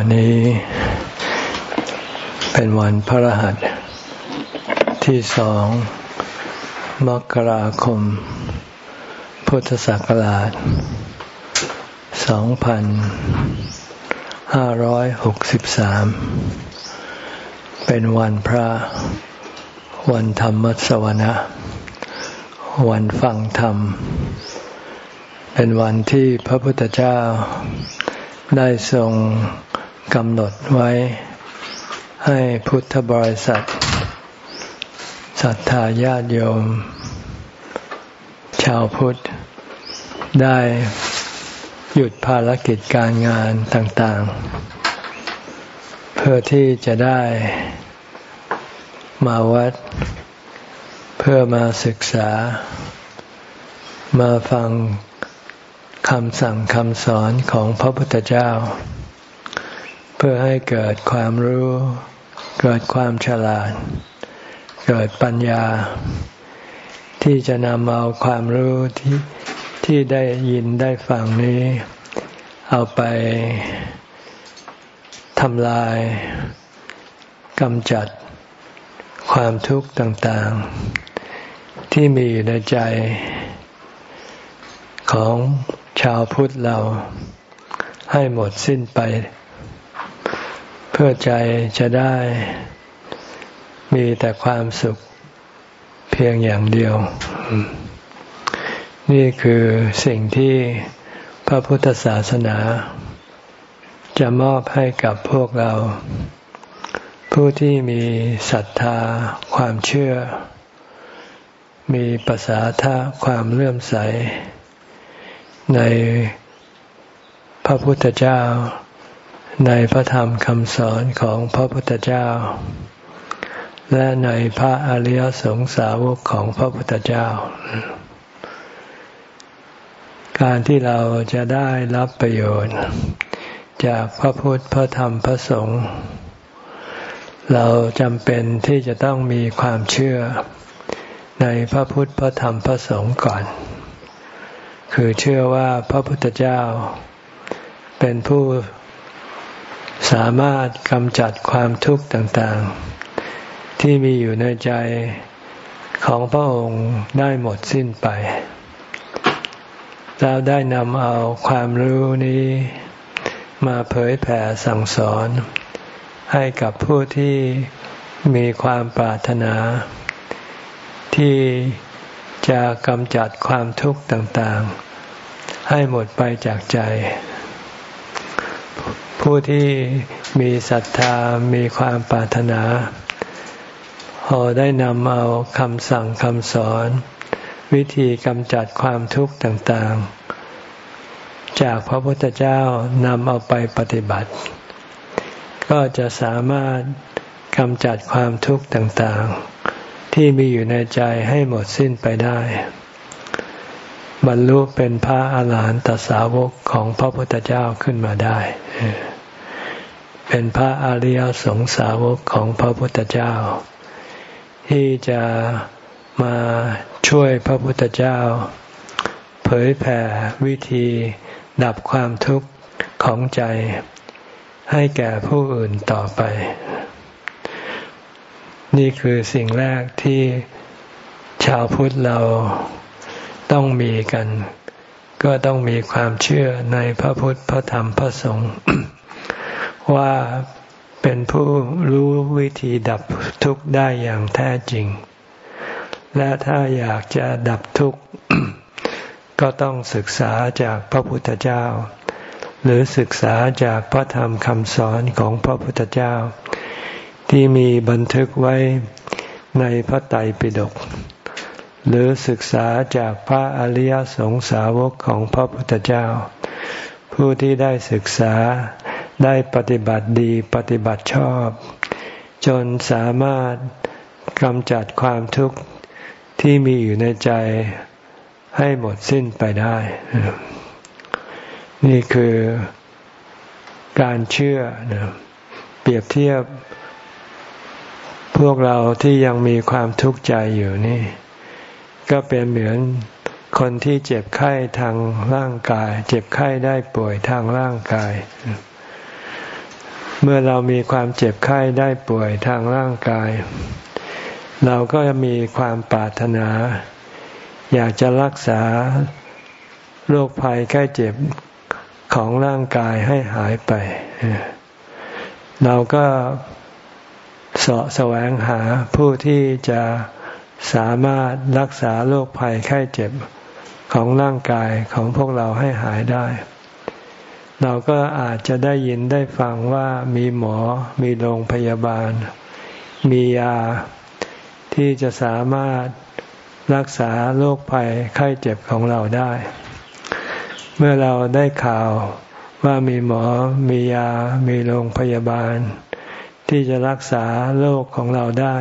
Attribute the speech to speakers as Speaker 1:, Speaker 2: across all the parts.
Speaker 1: วันนี้เป็นวันพระรหัสที่สองมกราคม พุทธศักราช 2563 เป็นวันพระ วันธรรมสวนะ วันฟังธรรม เป็นวันที่พระพุทธเจ้าได้ทรง กำหนดไว้ให้พุทธบริษัทศรัทธาญาติโยม ชาวพุทธ ได้หยุดภารกิจการงานต่างๆ เพื่อที่จะได้มาวัด เพื่อมาศึกษา มาฟังคำสั่งคำสอนของพระพุทธเจ้า เพื่อให้เกิดความรู้ เกิดความฉลาด เกิดปัญญา ที่จะนำเอาความรู้ที่ที่ได้ยินได้ฟังนี้ เอาไปทำลายกำจัดความทุกข์ต่างๆ ที่มีอยู่ในใจของชาวพุทธเราให้หมดสิ้นไป เพื่อใจจะได้มีแต่ความสุขเพียงอย่างเดียว นี่คือสิ่งที่พระพุทธศาสนา จะมอบให้กับพวกเรา ผู้ที่มีศรัทธาความเชื่อ มีภาษาทะความเลื่อมใส ในพระพุทธเจ้า ในพระธรรมคำสอนของพระพุทธเจ้า และในพระอริยสงสาวกของพระพุทธเจ้า การที่เราจะได้รับประโยชน์ จากพระพุทธพระธรรมพระสงฆ์เราจำเป็นที่จะต้องมีความเชื่อในพระพุทธพระธรรมพระสงฆ์ก่อน คือเชื่อว่าพระพุทธเจ้า เป็นผู้ สามารถกำจัดความทุกข์ต่างๆ ที่มีอยู่ในใจของพระองค์ได้หมดสิ้นไปแล้วได้นำเอาความรู้นี้ มาเผยแผ่สั่งสอน ให้กับผู้ที่มีความปรารถนา ที่จะกำจัดความทุกข์ต่างๆ ให้หมดไปจากใจ ผู้ที่มีศรัทธามีความปรารถนา พอได้นำเอาคำสั่งคำสอน วิธีกำจัดความทุกข์ต่างๆ จากพระพุทธเจ้านำเอาไปปฏิบัติ ก็จะสามารถกำจัดความทุกข์ต่างๆ ที่มีอยู่ในใจให้หมดสิ้นไปได้ บรรลุเป็นพระอาหารหันตสาวกของพระพุทธเจ้าขึ้นมาได้ เป็นพระอริยสงสาวกของพระพุทธเจ้า ที่จะมาช่วยพระพุทธเจ้า เผยแผ่วิธีดับความทุกข์ของใจ ให้แก่ผู้อื่นต่อไป นี่คือสิ่งแรกที่ชาวพุทธเรา ต้องมีกัน ก็ต้องมีความเชื่อในพระพุทธพระธรรมพระสงฆ์ว่าเป็นผู้รู้วิธีดับทุกข์ได้อย่างแท้จริง และถ้าอยากจะดับทุกข์ ก็ต้องศึกษาจากพระพุทธเจ้า หรือศึกษาจากพระธรรมคำสอนของพระพุทธเจ้า ที่มีบันทึกไว้ในพระไตรปิฎก หรือศึกษาจากพระอริยสงสาวกของพระพุทธเจ้า ผู้ที่ได้ศึกษาได้ปฏิบัติดีปฏิบัติชอบ จนสามารถกำจัดความทุกข์ที่มีอยู่ในใจให้หมดสิ้นไปได้ นี่คือการเชื่อเปรียบเทียบพวกเราที่ยังมีความทุกข์ใจอยู่นี่ ก็เป็นเหมือนคนที่เจ็บไข้ทางร่างกาย เจ็บไข้ได้ป่วยทางร่างกาย เมื่อเรามีความเจ็บไข้ได้ป่วยทางร่างกาย เราก็มีความปรารถนา อยากจะรักษาโรคภัยไข้เจ็บของร่างกายให้หายไป เราก็สาะแสวงหาผู้ที่จะ สามารถรักษาโรคภัยไข้เจ็บของร่างกายของพวกเราให้หายได้ เราก็อาจจะได้ยินได้ฟังว่ามีหมอ มีโรงพยาบาล มียาที่จะสามารถรักษาโรคภัยไข้เจ็บของเราได้ เมื่อเราได้ข่าวว่ามีหมอ มียา มีโรงพยาบาล ที่จะรักษาโรคของเราได้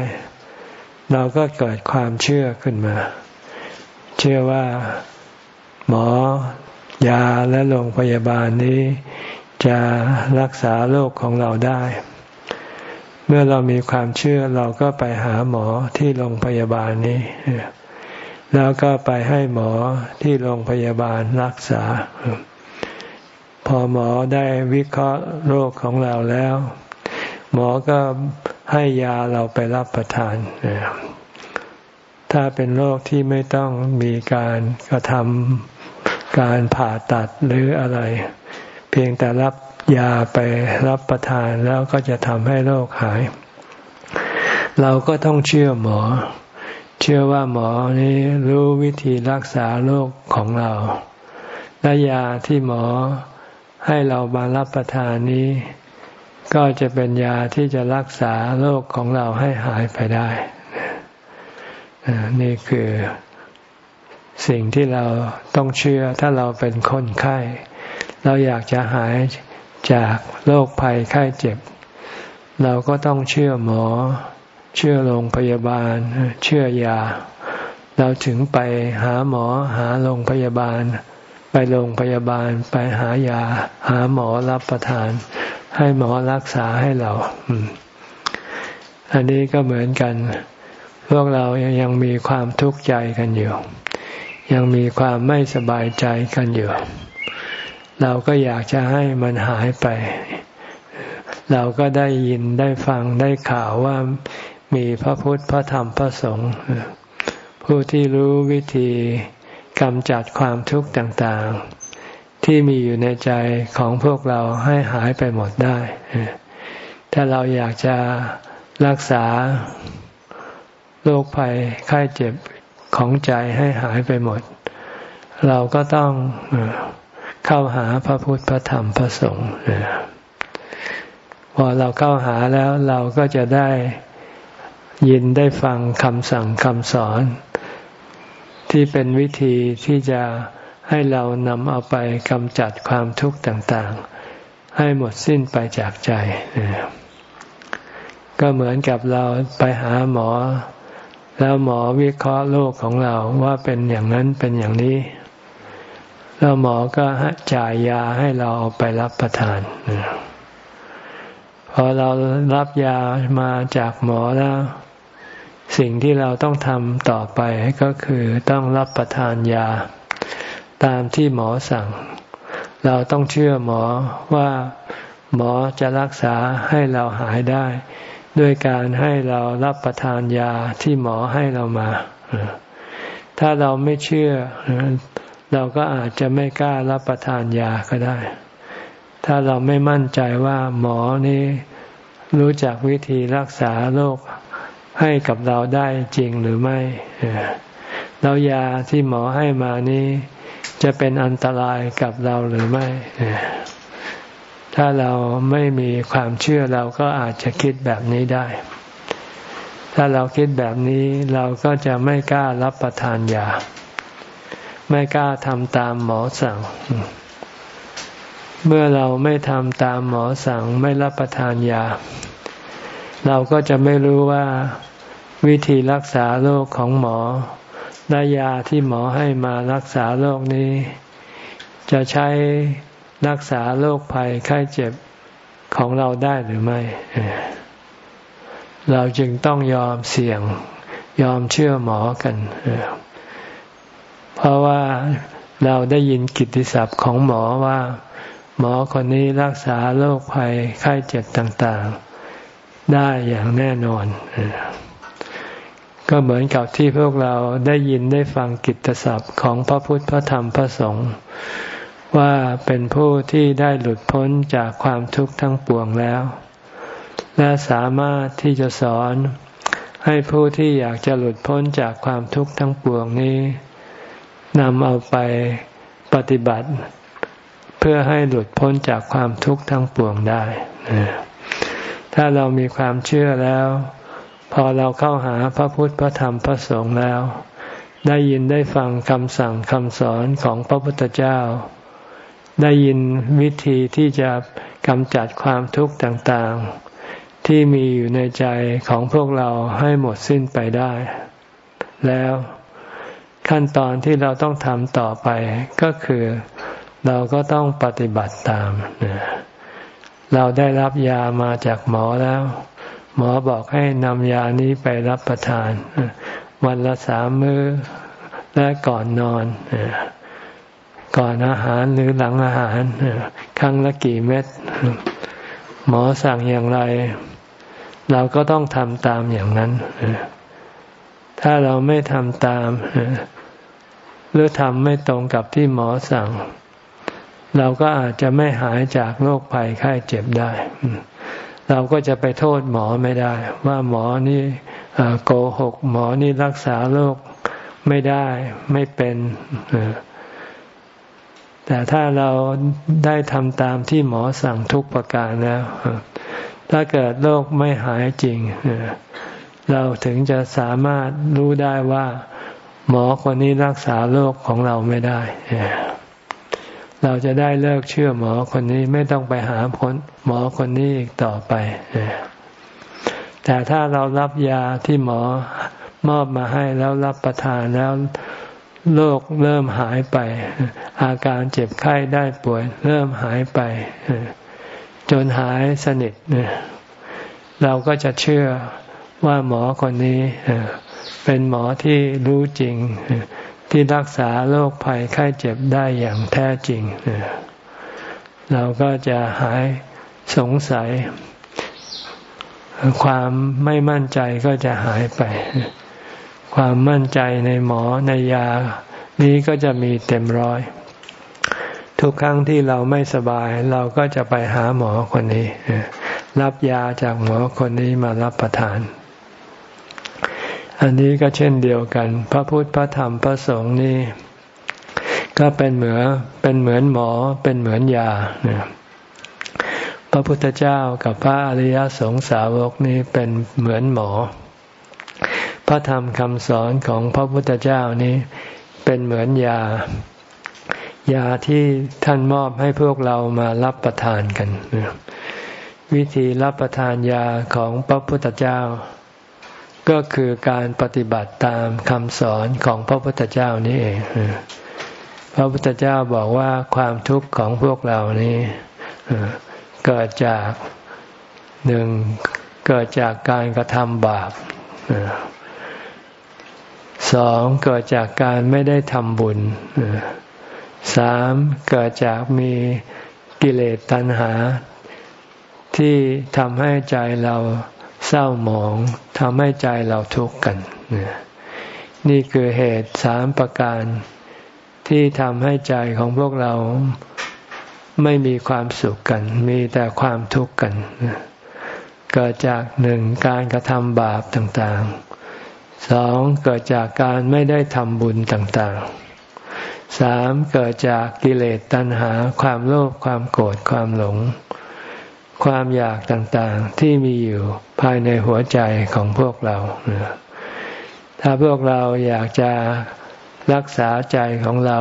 Speaker 1: เราก็เกิดความเชื่อขึ้นมา เชื่อว่า หมอยาและโรงพยาบาลนี้ จะรักษาโรคของเราได้ เมื่อเรามีความเชื่อเราก็ไปหาหมอที่โรงพยาบาลนี้ แล้วก็ไปให้หมอที่โรงพยาบาลรักษา พอหมอได้วิเคราะห์โรคของเราแล้ว หมอก็ ให้ยาเราไปรับประทาน ถ้าเป็นโรคที่ไม่ต้องมีการกระทำการผ่าตัดหรืออะไร เพียงแต่รับยาไปรับประทานแล้วก็จะทำให้โรคหาย เราก็ต้องเชื่อหมอ เชื่อว่าหมอนี้รู้วิธีรักษาโรคของเรา และยาที่หมอให้เรามารับประทานนี้ ก็จะเป็นยาที่จะรักษาโรคของเราให้หายไปได้ นี่คือสิ่งที่เราต้องเชื่อถ้าเราเป็นคนไข้ เราอยากจะหายจากโรคภัยไข้เจ็บ เราก็ต้องเชื่อหมอ เชื่อโรงพยาบาล เชื่อยา เราถึงไปหาหมอหาโรงพยาบาล ไปโรงพยาบาลไปหายา หาหมอรับประทาน ให้หมอรักษาให้เรา อันนี้ก็เหมือนกัน พวกเรายังมีความทุกข์ใจกันอยู่ ยังมีความไม่สบายใจกันอยู่ เราก็อยากจะให้มันหายไป เราก็ได้ยินได้ฟังได้ข่าวว่ามีพระพุทธพระธรรมพระสงฆ์ผู้ที่รู้วิธีกำจัดความทุกข์ต่างๆ ที่มีอยู่ในใจของพวกเราให้หายไปหมดได้ ถ้าเราอยากจะรักษาโรคภัยไข้เจ็บของใจให้หายไปหมด เราก็ต้องเข้าหาพระพุทธพระธรรมพระสงฆ์พอเราเข้าหาแล้วเราก็จะได้ยินได้ฟังคำสั่งคำสอน ที่เป็นวิธีที่จะ ให้เรานำเอาไปกำจัดความทุกข์ต่างๆ ให้หมดสิ้นไปจากใจ ก็เหมือนกับเราไปหาหมอ แล้วหมอวิเคราะห์โรคของเราว่าเป็นอย่างนั้นเป็นอย่างนี้ แล้วหมอก็จ่ายยาให้เราเอาไปรับประทานพอเรารับยามาจากหมอแล้ว สิ่งที่เราต้องทำต่อไปก็คือต้องรับประทานยา ตามที่หมอสั่ง เราต้องเชื่อหมอว่าหมอจะรักษาให้เราหายได้ ด้วยการให้เรารับประทานยาที่หมอให้เรามา ถ้าเราไม่เชื่อ เราก็อาจจะไม่กล้ารับประทานยาก็ได้ ถ้าเราไม่มั่นใจว่าหมอนี้รู้จักวิธีรักษาโรคให้กับเราได้จริงหรือไม่ แล้วยาที่หมอให้มานี้ จะเป็นอันตรายกับเราหรือไม่ ถ้าเราไม่มีความเชื่อเราก็อาจจะคิดแบบนี้ได้ ถ้าเราคิดแบบนี้เราก็จะไม่กล้ารับประทานยา ไม่กล้าทำตามหมอสั่ง เมื่อเราไม่ทำตามหมอสั่งไม่รับประทานยา เราก็จะไม่รู้ว่าวิธีรักษาโรคของหมอ และยาที่หมอให้มารักษาโรคนี้ จะใช้รักษาโรคภัยไข้เจ็บของเราได้หรือไม่ เราจึงต้องยอมเสี่ยง ยอมเชื่อหมอกัน เพราะว่าเราได้ยินกิตติศัพท์ของหมอว่า หมอคนนี้รักษาโรคภัยไข้เจ็บต่าง ๆ ได้อย่างแน่นอน ก็เหมือนกับที่พวกเราได้ยินได้ฟังกิตติศัพท์ของพระพุทธพระธรรมพระสงฆ์ว่าเป็นผู้ที่ได้หลุดพ้นจากความทุกข์ทั้งปวงแล้ว และสามารถที่จะสอนให้ผู้ที่อยากจะหลุดพ้นจากความทุกข์ทั้งปวงนี้นำเอาไปปฏิบัติ เพื่อให้หลุดพ้นจากความทุกข์ทั้งปวงได้ ถ้าเรามีความเชื่อแล้ว พอเราเข้าหาพระพุทธพระธรรมพระสงฆ์แล้ว ได้ยินได้ฟังคำสั่งคำสอนของพระพุทธเจ้า ได้ยินวิธีที่จะกำจัดความทุกข์ต่างๆ ที่มีอยู่ในใจของพวกเราให้หมดสิ้นไปได้ แล้วขั้นตอนที่เราต้องทำต่อไปก็คือเราก็ต้องปฏิบัติตาม เราได้รับยามาจากหมอแล้ว หมอบอกให้นำยานี้ไปรับประทาน วันละสามมื้อและก่อนนอน ก่อนอาหารหรือหลังอาหารครั้งละกี่เม็ด หมอสั่งอย่างไร เราก็ต้องทำตามอย่างนั้น ถ้าเราไม่ทำตาม หรือทำไม่ตรงกับที่หมอสั่ง เราก็อาจจะไม่หายจากโรคภัยไข้เจ็บได้ เราก็จะไปโทษหมอไม่ได้ ว่าหมอนี่โกหก หมอนี่รักษาโรคไม่ได้ไม่เป็นแต่ถ้าเราได้ทำตามที่หมอสั่งทุกประการแล้ว ถ้าเกิดโรคไม่หายจริง เราถึงจะสามารถรู้ได้ว่า หมอคนนี้รักษาโรคของเราไม่ได้ เราจะได้เลิกเชื่อหมอคนนี้ไม่ต้องไปหาคนหมอคนนี้อีกต่อไป แต่ถ้าเรารับยาที่หมอมอบมาให้แล้วรับประทานแล้วโรคเริ่มหายไป อาการเจ็บไข้ได้ป่วย เริ่มหายไป จนหายสนิทเราก็จะเชื่อว่าหมอคนนี้เป็นหมอที่รู้จริง ที่รักษาโรคภัยไข้เจ็บได้อย่างแท้จริง เราก็จะหายสงสัย ความไม่มั่นใจก็จะหายไป ความมั่นใจในหมอในยา นี้ก็จะมีเต็มร้อย ทุกครั้งที่เราไม่สบาย เราก็จะไปหาหมอคนนี้ รับยาจากหมอคนนี้มารับประทาน อันนี้ก็เช่นเดียวกัน พระพุทธพระธรรมพระสงฆ์นี่ก็เป็นเหมือนเป็นเหมือนหมอเป็นเหมือนยาพระพุทธเจ้ากับพระอริยสงสาวกนี้เป็นเหมือนหมอ พระธรรมคำสอนของพระพุทธเจ้านี้เป็นเหมือนยายาที่ท่านมอบให้พวกเรามารับประทานกัน วิธีรับประทานยาของพระพุทธเจ้า ก็คือการปฏิบัติตามคำสอนของพระพุทธเจ้านี่เองพระพุทธเจ้าบอกว่าความทุกข์ของพวกเรานี้เกิดจากหนึ่งเกิดจากการกระทำบาปสองเกิดจากการไม่ได้ทำบุญสามเกิดจากมีกิเลสตัณหา ที่ทำให้ใจเรา เศร้าหมองทำให้ใจเราทุกข์กัน นี่คือเหตุสามประการที่ทำให้ใจของพวกเราไม่มีความสุขกัน มีแต่ความทุกข์กัน เกิดจากหนึ่งการกระทำบาปต่างๆสองเกิดจากการไม่ได้ทำบุญต่างๆสามเกิดจากกิเลสตัณหาความโลภความโกรธความหลง ความอยากต่างๆที่มีอยู่ภายในหัวใจของพวกเรา ถ้าพวกเราอยากจะรักษาใจของเรา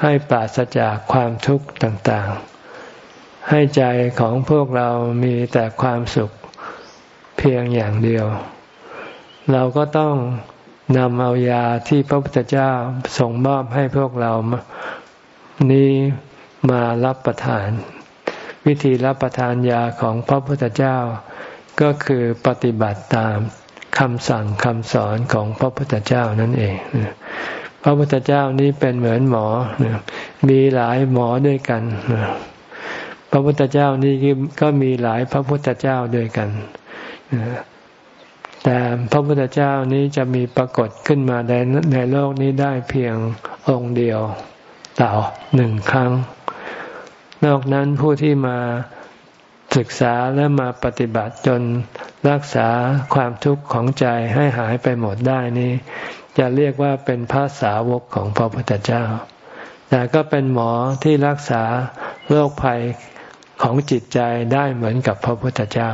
Speaker 1: ให้ปราศจากความทุกข์ต่างๆ ให้ใจของพวกเรามีแต่ความสุขเพียงอย่างเดียว เราก็ต้องนำเอายาที่พระพุทธเจ้าส่งมอบให้พวกเรานี้มารับประทาน วิธีรับประทานยาของพระพุทธเจ้า ก็คือปฏิบัติตามคำสั่งคำสอนของพระพุทธเจ้านั่นเอง พระพุทธเจ้านี้เป็นเหมือนหมอ มีหลายหมอด้วยกัน พระพุทธเจ้านี่ก็มีหลายพระพุทธเจ้าด้วยกัน แต่พระพุทธเจ้านี้จะมีปรากฏขึ้นมาในในโลกนี้ได้เพียงองค์เดียวต่อหนึ่งครั้ง นอกนั้นผู้ที่มาศึกษาและมาปฏิบัติจนรักษาความทุกข์ของใจให้หายไปหมดได้นี้ จะเรียกว่าเป็นพระสาวกของพระพุทธเจ้า แต่ก็เป็นหมอที่รักษาโรคภัยของจิตใจได้เหมือนกับพระพุทธเจ้า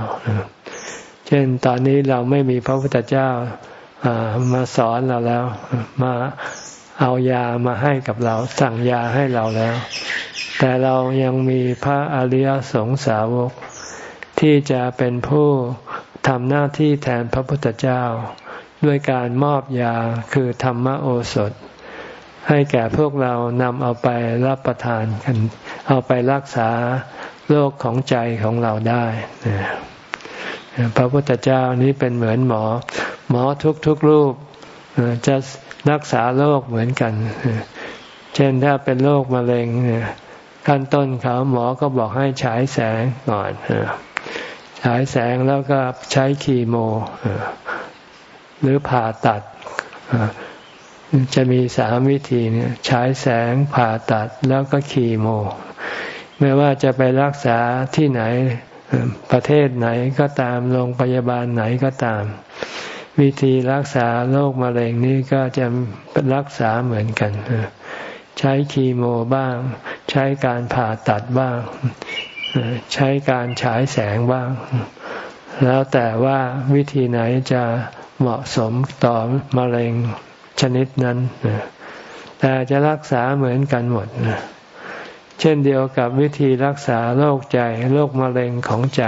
Speaker 1: เช่นตอนนี้เราไม่มีพระพุทธเจ้ามาสอนเราแล้ว มาเอายามาให้กับเรา สั่งยาให้เราแล้ว แต่เรายังมีพระอริยสงสาวก ที่จะเป็นผู้ทำหน้าที่แทนพระพุทธเจ้า ด้วยการมอบยาคือธรรมโอสถ ให้แก่พวกเรานำเอาไปรับประทานกัน เอาไปรักษาโรคของใจของเราได้พระพุทธเจ้านี้เป็นเหมือนหมอ หมอทุกๆรูปจะรักษาโรคเหมือนกัน เช่นถ้าเป็นโรคมะเร็ง ขั้นต้นเขาหมอก็บอกให้ฉายแสงก่อนฉายแสงแล้วก็ใช้คีโมหรือผ่าตัดจะมีสามวิธีเนี่ยฉายแสงผ่าตัดแล้วก็คีโม ไม่ว่าจะไปรักษาที่ไหนประเทศไหนก็ตามโรงพยาบาลไหนก็ตาม วิธีรักษาโรคมะเร็งนี้ก็จะรักษาเหมือนกัน ใช้คีโมบ้าง ใช้การผ่าตัดบ้าง ใช้การฉายแสงบ้าง แล้วแต่ว่าวิธีไหนจะเหมาะสมต่อมะเร็งชนิดนั้น แต่จะรักษาเหมือนกันหมด เช่นเดียวกับวิธีรักษาโรคใจโรคมะเร็งของใจ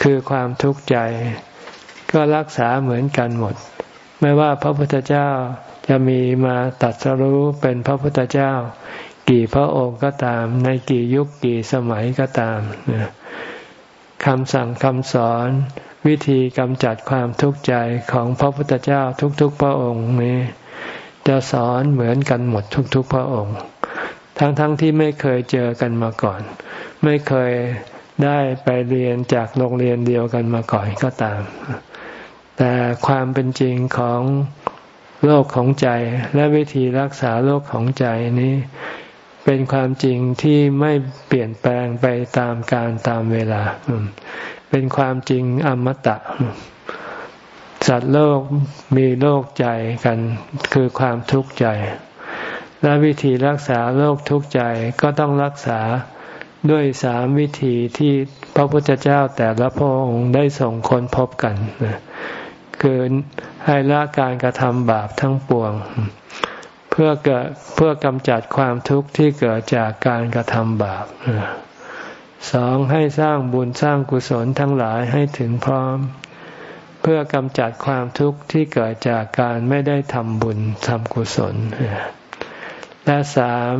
Speaker 1: คือความทุกข์ใจ ก็รักษาเหมือนกันหมด ไม่ว่าพระพุทธเจ้าจะมีมาตัดสรู้เป็นพระพุทธเจ้า กี่พระองค์ก็ตาม ในกี่ยุคกี่สมัยก็ตามคำสั่งคำสอนวิธีกำจัดความทุกข์ใจของพระพุทธเจ้าทุกๆพระองค์นี้ จะสอนเหมือนกันหมดทุกๆพระองค์ ทั้งๆทที่ไม่เคยเจอกันมาก่อน ไม่เคยได้ไปเรียนจากโรงเรียนเดียวกันมาก่อนก็ตาม แต่ความเป็นจริงของโลกของใจและวิธีรักษาโลกของใจนี้ เป็นความจริงที่ไม่เปลี่ยนแปลงไปตามการตามเวลา เป็นความจริงอมตะ สัตว์โลกมีโลกใจกัน คือความทุกข์ใจ และวิธีรักษาโรคทุกข์ใจก็ต้องรักษาด้วยสามวิธีที่พระพุทธเจ้าแต่ละพระองค์ได้ส่งคนพบกัน คือให้ละการกระทำบาปทั้งปวง พื่อเกิดเพื่อกำจัดความทุกข์ที่เกิดจากการกระทำบาปสองให้สร้างบุญสร้างกุศลทั้งหลายให้ถึงพร้อม เพื่อกำจัดความทุกข์ที่เกิดจากการไม่ได้ทำบุญทำกุศล และสาม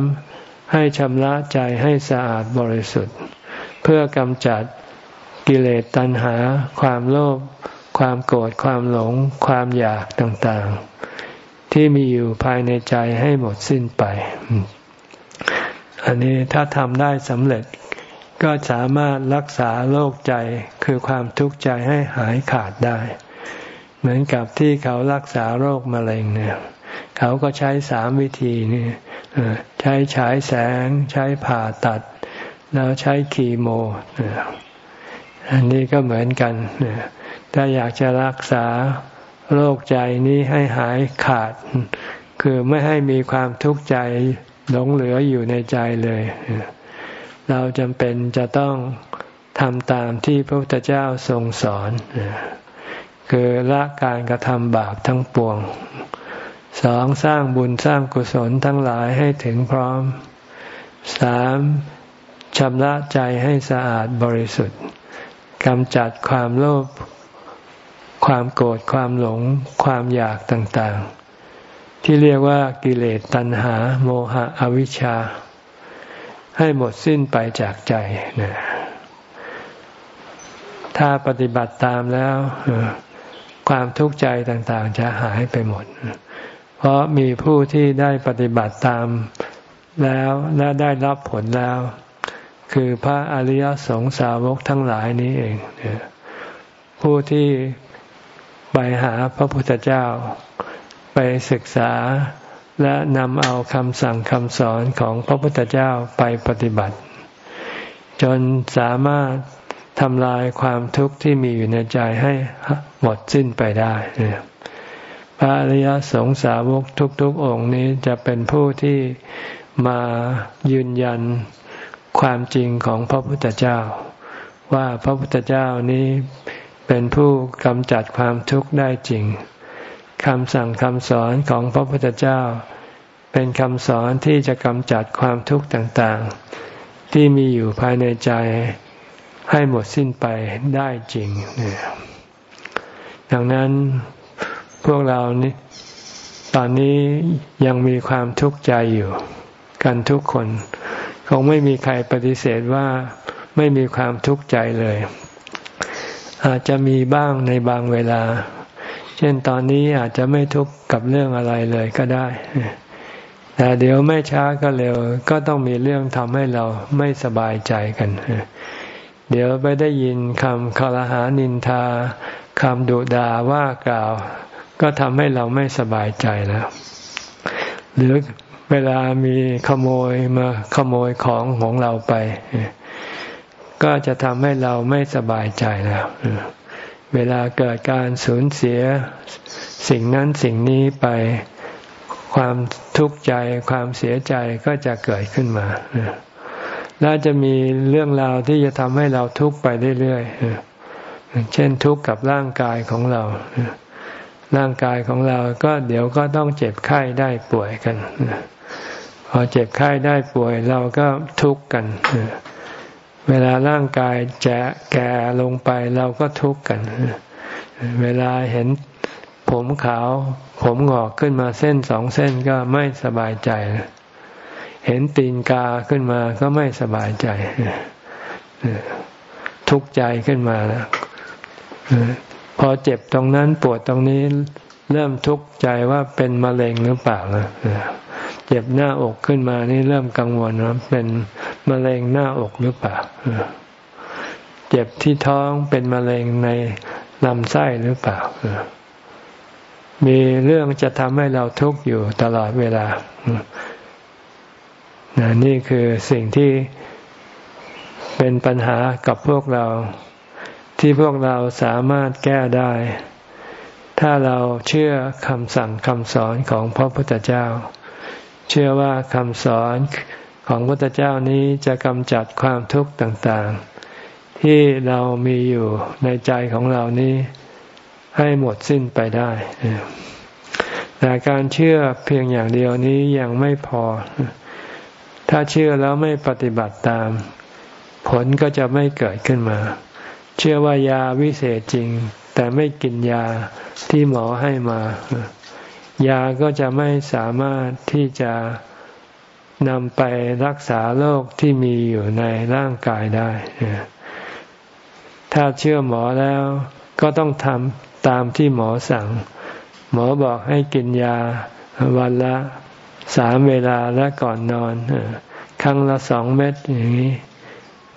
Speaker 1: ให้ชำระใจให้สะอาดบริสุทธิ์ เพื่อกำจัดกิเลสตัณหา ความโลภความโกรธความหลง ความอยากต่างๆ ที่มีอยู่ภายในใจให้หมดสิ้นไป อันนี้ถ้าทำได้สำเร็จก็สามารถรักษาโรคใจคือความทุกข์ใจให้หายขาดได้ เหมือนกับที่เขารักษาโรคมะเร็งเนี่ยเขาก็ใช้สามวิธีนี่ใช้ฉายแสง ใช้ผ่าตัด แล้วใช้คีโม อันนี้ก็เหมือนกันถ้าอยากจะรักษา โรคใจนี้ให้หายขาด คือไม่ให้มีความทุกข์ใจหลงเหลืออยู่ในใจเลย เราจำเป็นจะต้องทำตามที่พระพุทธเจ้าทรงสอน คือละการกระทำบาปทั้งปวงสองสร้างบุญสร้างกุศลทั้งหลายให้ถึงพร้อมสามชำระใจให้สะอาดบริสุทธิ์กำจัดความโลภ ความโกรธความหลง ความอยากต่างๆ ที่เรียกว่ากิเลสตัณหา โมหะอวิชชา ให้หมดสิ้นไปจากใจนะถ้าปฏิบัติตามแล้วความทุกข์ใจต่างๆ จะหายไปหมด เพราะมีผู้ที่ได้ปฏิบัติตามแล้วและได้รับผลแล้ว คือพระอริยสงสาวกทั้งหลายนี้เอง ผู้ที่ ไปหาพระพุทธเจ้า ไปศึกษาและนำเอาคำสั่งคำสอนของพระพุทธเจ้าไปปฏิบัติ จนสามารถทำลายความทุกข์ที่มีอยู่ในใจให้หมดสิ้นไปได้พระอริยสงสาวกทุกๆองค์นี้จะเป็นผู้ที่มายืนยันความจริงของพระพุทธเจ้า ว่าพระพุทธเจ้านี้ เป็นผู้กำจัดความทุกข์ได้จริงคำสั่งคำสอนของพระพุทธเจ้า เป็นคำสอนที่จะกำจัดความทุกข์ต่างๆ ที่มีอยู่ภายในใจให้หมดสิ้นไปได้จริงดังนั้นพวกเรานี่ตอนนี้ยังมีความทุกข์ใจอยู่ กันทุกคน คงไม่มีใครปฏิเสธว่าไม่มีความทุกข์ใจเลย อาจจะมีบ้างในบางเวลา เช่นตอนนี้อาจจะไม่ทุกข์กับเรื่องอะไรเลยก็ได้ แต่เดี๋ยวไม่ช้าก็เร็ว ก็ต้องมีเรื่องทำให้เราไม่สบายใจกัน เดี๋ยวไปได้ยินคำคารหานินทาคำดุด่าว่ากล่าว ก็ทำให้เราไม่สบายใจแล้ว หรือเวลามีขโมยมาขโมยของของเราไป ก็จะทำให้เราไม่สบายใจแล้ว เวลาเกิดการสูญเสียสิ่งนั้นสิ่งนี้ไปความทุกข์ใจความเสียใจก็จะเกิดขึ้นมาแล้วจะมีเรื่องราวที่จะทำให้เราทุกข์ไปเรื่อยๆเช่นทุกข์กับร่างกายของเรา ร่างกายของเราก็เดี๋ยวก็ต้องเจ็บไข้ได้ป่วยกัน พอเจ็บไข้ได้ป่วยเราก็ทุกข์กัน เวลาร่างกายจะแก่ลงไปเราก็ทุกข์กัน เวลาเห็นผมขาว ผมหงอกขึ้นมาเส้นสองเส้นก็ไม่สบายใจ เห็นตีนกาขึ้นมาก็ไม่สบายใจ ทุกข์ใจขึ้นมาแล้วพอเจ็บตรงนั้นปวดตรงนี้ เริ่มทุกข์ใจว่าเป็นมะเร็งหรือเปล่านะเจ็บหน้าอกขึ้นมานี่เริ่มกังวลว่าเป็นมะเร็งหน้าอกหรือเปล่าเจ็บที่ท้องเป็นมะเร็งในลำไส้หรือเปล่ามีเรื่องจะทำให้เราทุกข์อยู่ตลอดเวลานี่คือสิ่งที่เป็นปัญหากับพวกเราที่พวกเราสามารถแก้ได้ ถ้าเราเชื่อคำสั่งคำสอนของพระพุทธเจ้า เชื่อว่าคำสอนของพระพุทธเจ้านี้จะกำจัดความทุกข์ต่างๆ ที่เรามีอยู่ในใจของเรานี้ให้หมดสิ้นไปได้แต่การเชื่อเพียงอย่างเดียวนี้ยังไม่พอ ถ้าเชื่อแล้วไม่ปฏิบัติตาม ผลก็จะไม่เกิดขึ้นมา เชื่อว่ายาวิเศษจริง แต่ไม่กินยาที่หมอให้มา ยาก็จะไม่สามารถที่จะนำไปรักษาโรคที่มีอยู่ในร่างกายได้ ถ้าเชื่อหมอแล้วก็ต้องทำตามที่หมอสั่ง หมอบอกให้กินยาวันละสามเวลาและก่อนนอน ครั้งละสองเม็ดอย่างนี้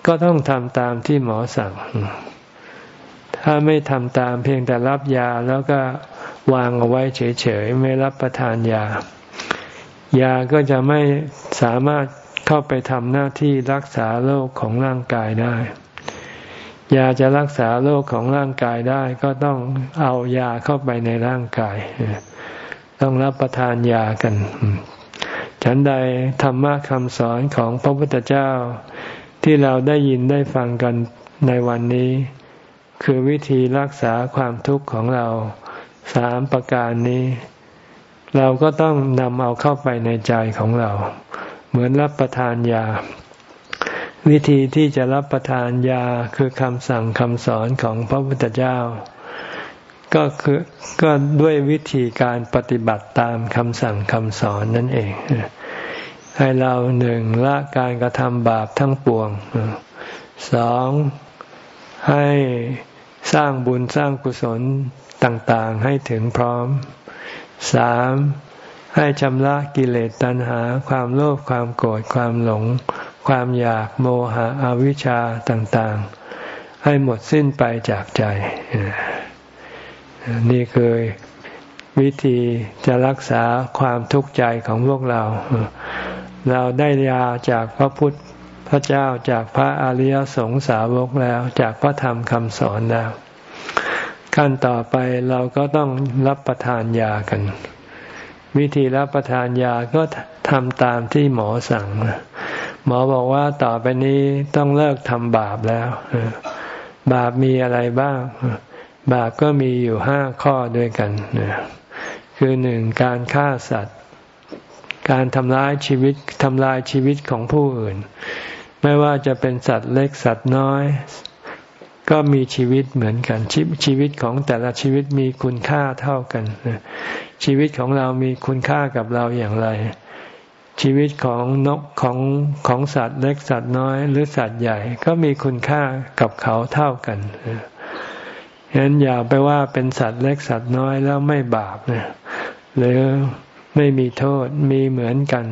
Speaker 1: ก็ต้องทำตามที่หมอสั่ง ถ้าไม่ทำตามเพียงแต่รับยาแล้วก็วางเอาไว้เฉยๆไม่รับประทานยา ยาก็จะไม่สามารถเข้าไปทำหน้าที่รักษาโรคของร่างกายได้ ยาจะรักษาโรคของร่างกายได้ก็ต้องเอายาเข้าไปในร่างกาย ต้องรับประทานยากัน ฉันใดธรรมะคำสอนของพระพุทธเจ้าที่เราได้ยินได้ฟังกันในวันนี้ คือวิธีรักษาความทุกข์ของเราสามประการนี้ เราก็ต้องนำเอาเข้าไปในใจของเรา เหมือนรับประทานยา วิธีที่จะรับประทานยาคือคำสั่งคำสอนของพระพุทธเจ้า ก็คือก็ด้วยวิธีการปฏิบัติตามคำสั่งคำสอนนั่นเอง ให้เราหนึ่งละการกระทำบาปทั้งปวงสองให้ สร้างบุญสร้างกุศลต่างๆให้ถึงพร้อมสามให้ชำระกิเลสตัณหา ความโลภความโกรธความหลง ความอยากโมหะอวิชชาต่างๆ ให้หมดสิ้นไปจากใจ นี่คือวิธีจะรักษาความทุกข์ใจของพวกเรา เราได้ยาจากพระพุทธ พระเจ้าจากพระอริยสงสาวกแล้วจากพระธรรมคำสอนแล้ว ขั้นต่อไปเราก็ต้องรับประทานยากัน วิธีรับประทานยาก็ทำตามที่หมอสั่ง หมอบอกว่าต่อไปนี้ต้องเลิกทำบาปแล้ว บาปมีอะไรบ้าง บาปก็มีอยู่ห้าข้อด้วยกัน คือหนึ่งการฆ่าสัตว์การทำร้ายชีวิตทำลายชีวิตของผู้อื่น ไม่ว่าจะเป็นสัตว์เล็กสัตว์น้อย ก็มีชีวิตเหมือนกันชชีวิตของแต่ละชีวิตมีคุณค่าเท่ากัน ชีวิตของเรามีคุณค่ากับเราอย่างไร ชีวิตของนกของของสัตว์เล็กสัตว์น้อย หรือสัตว์ใหญ่ก็มีคุณค่ากับเขาเท่ากันฉะนั้นอย่าไปว่าเป็นสัตว์เล็กสัตว์น้อยแล้วไม่บาปเนี่ยหรือไม่มีโทษมีเหมือนกัน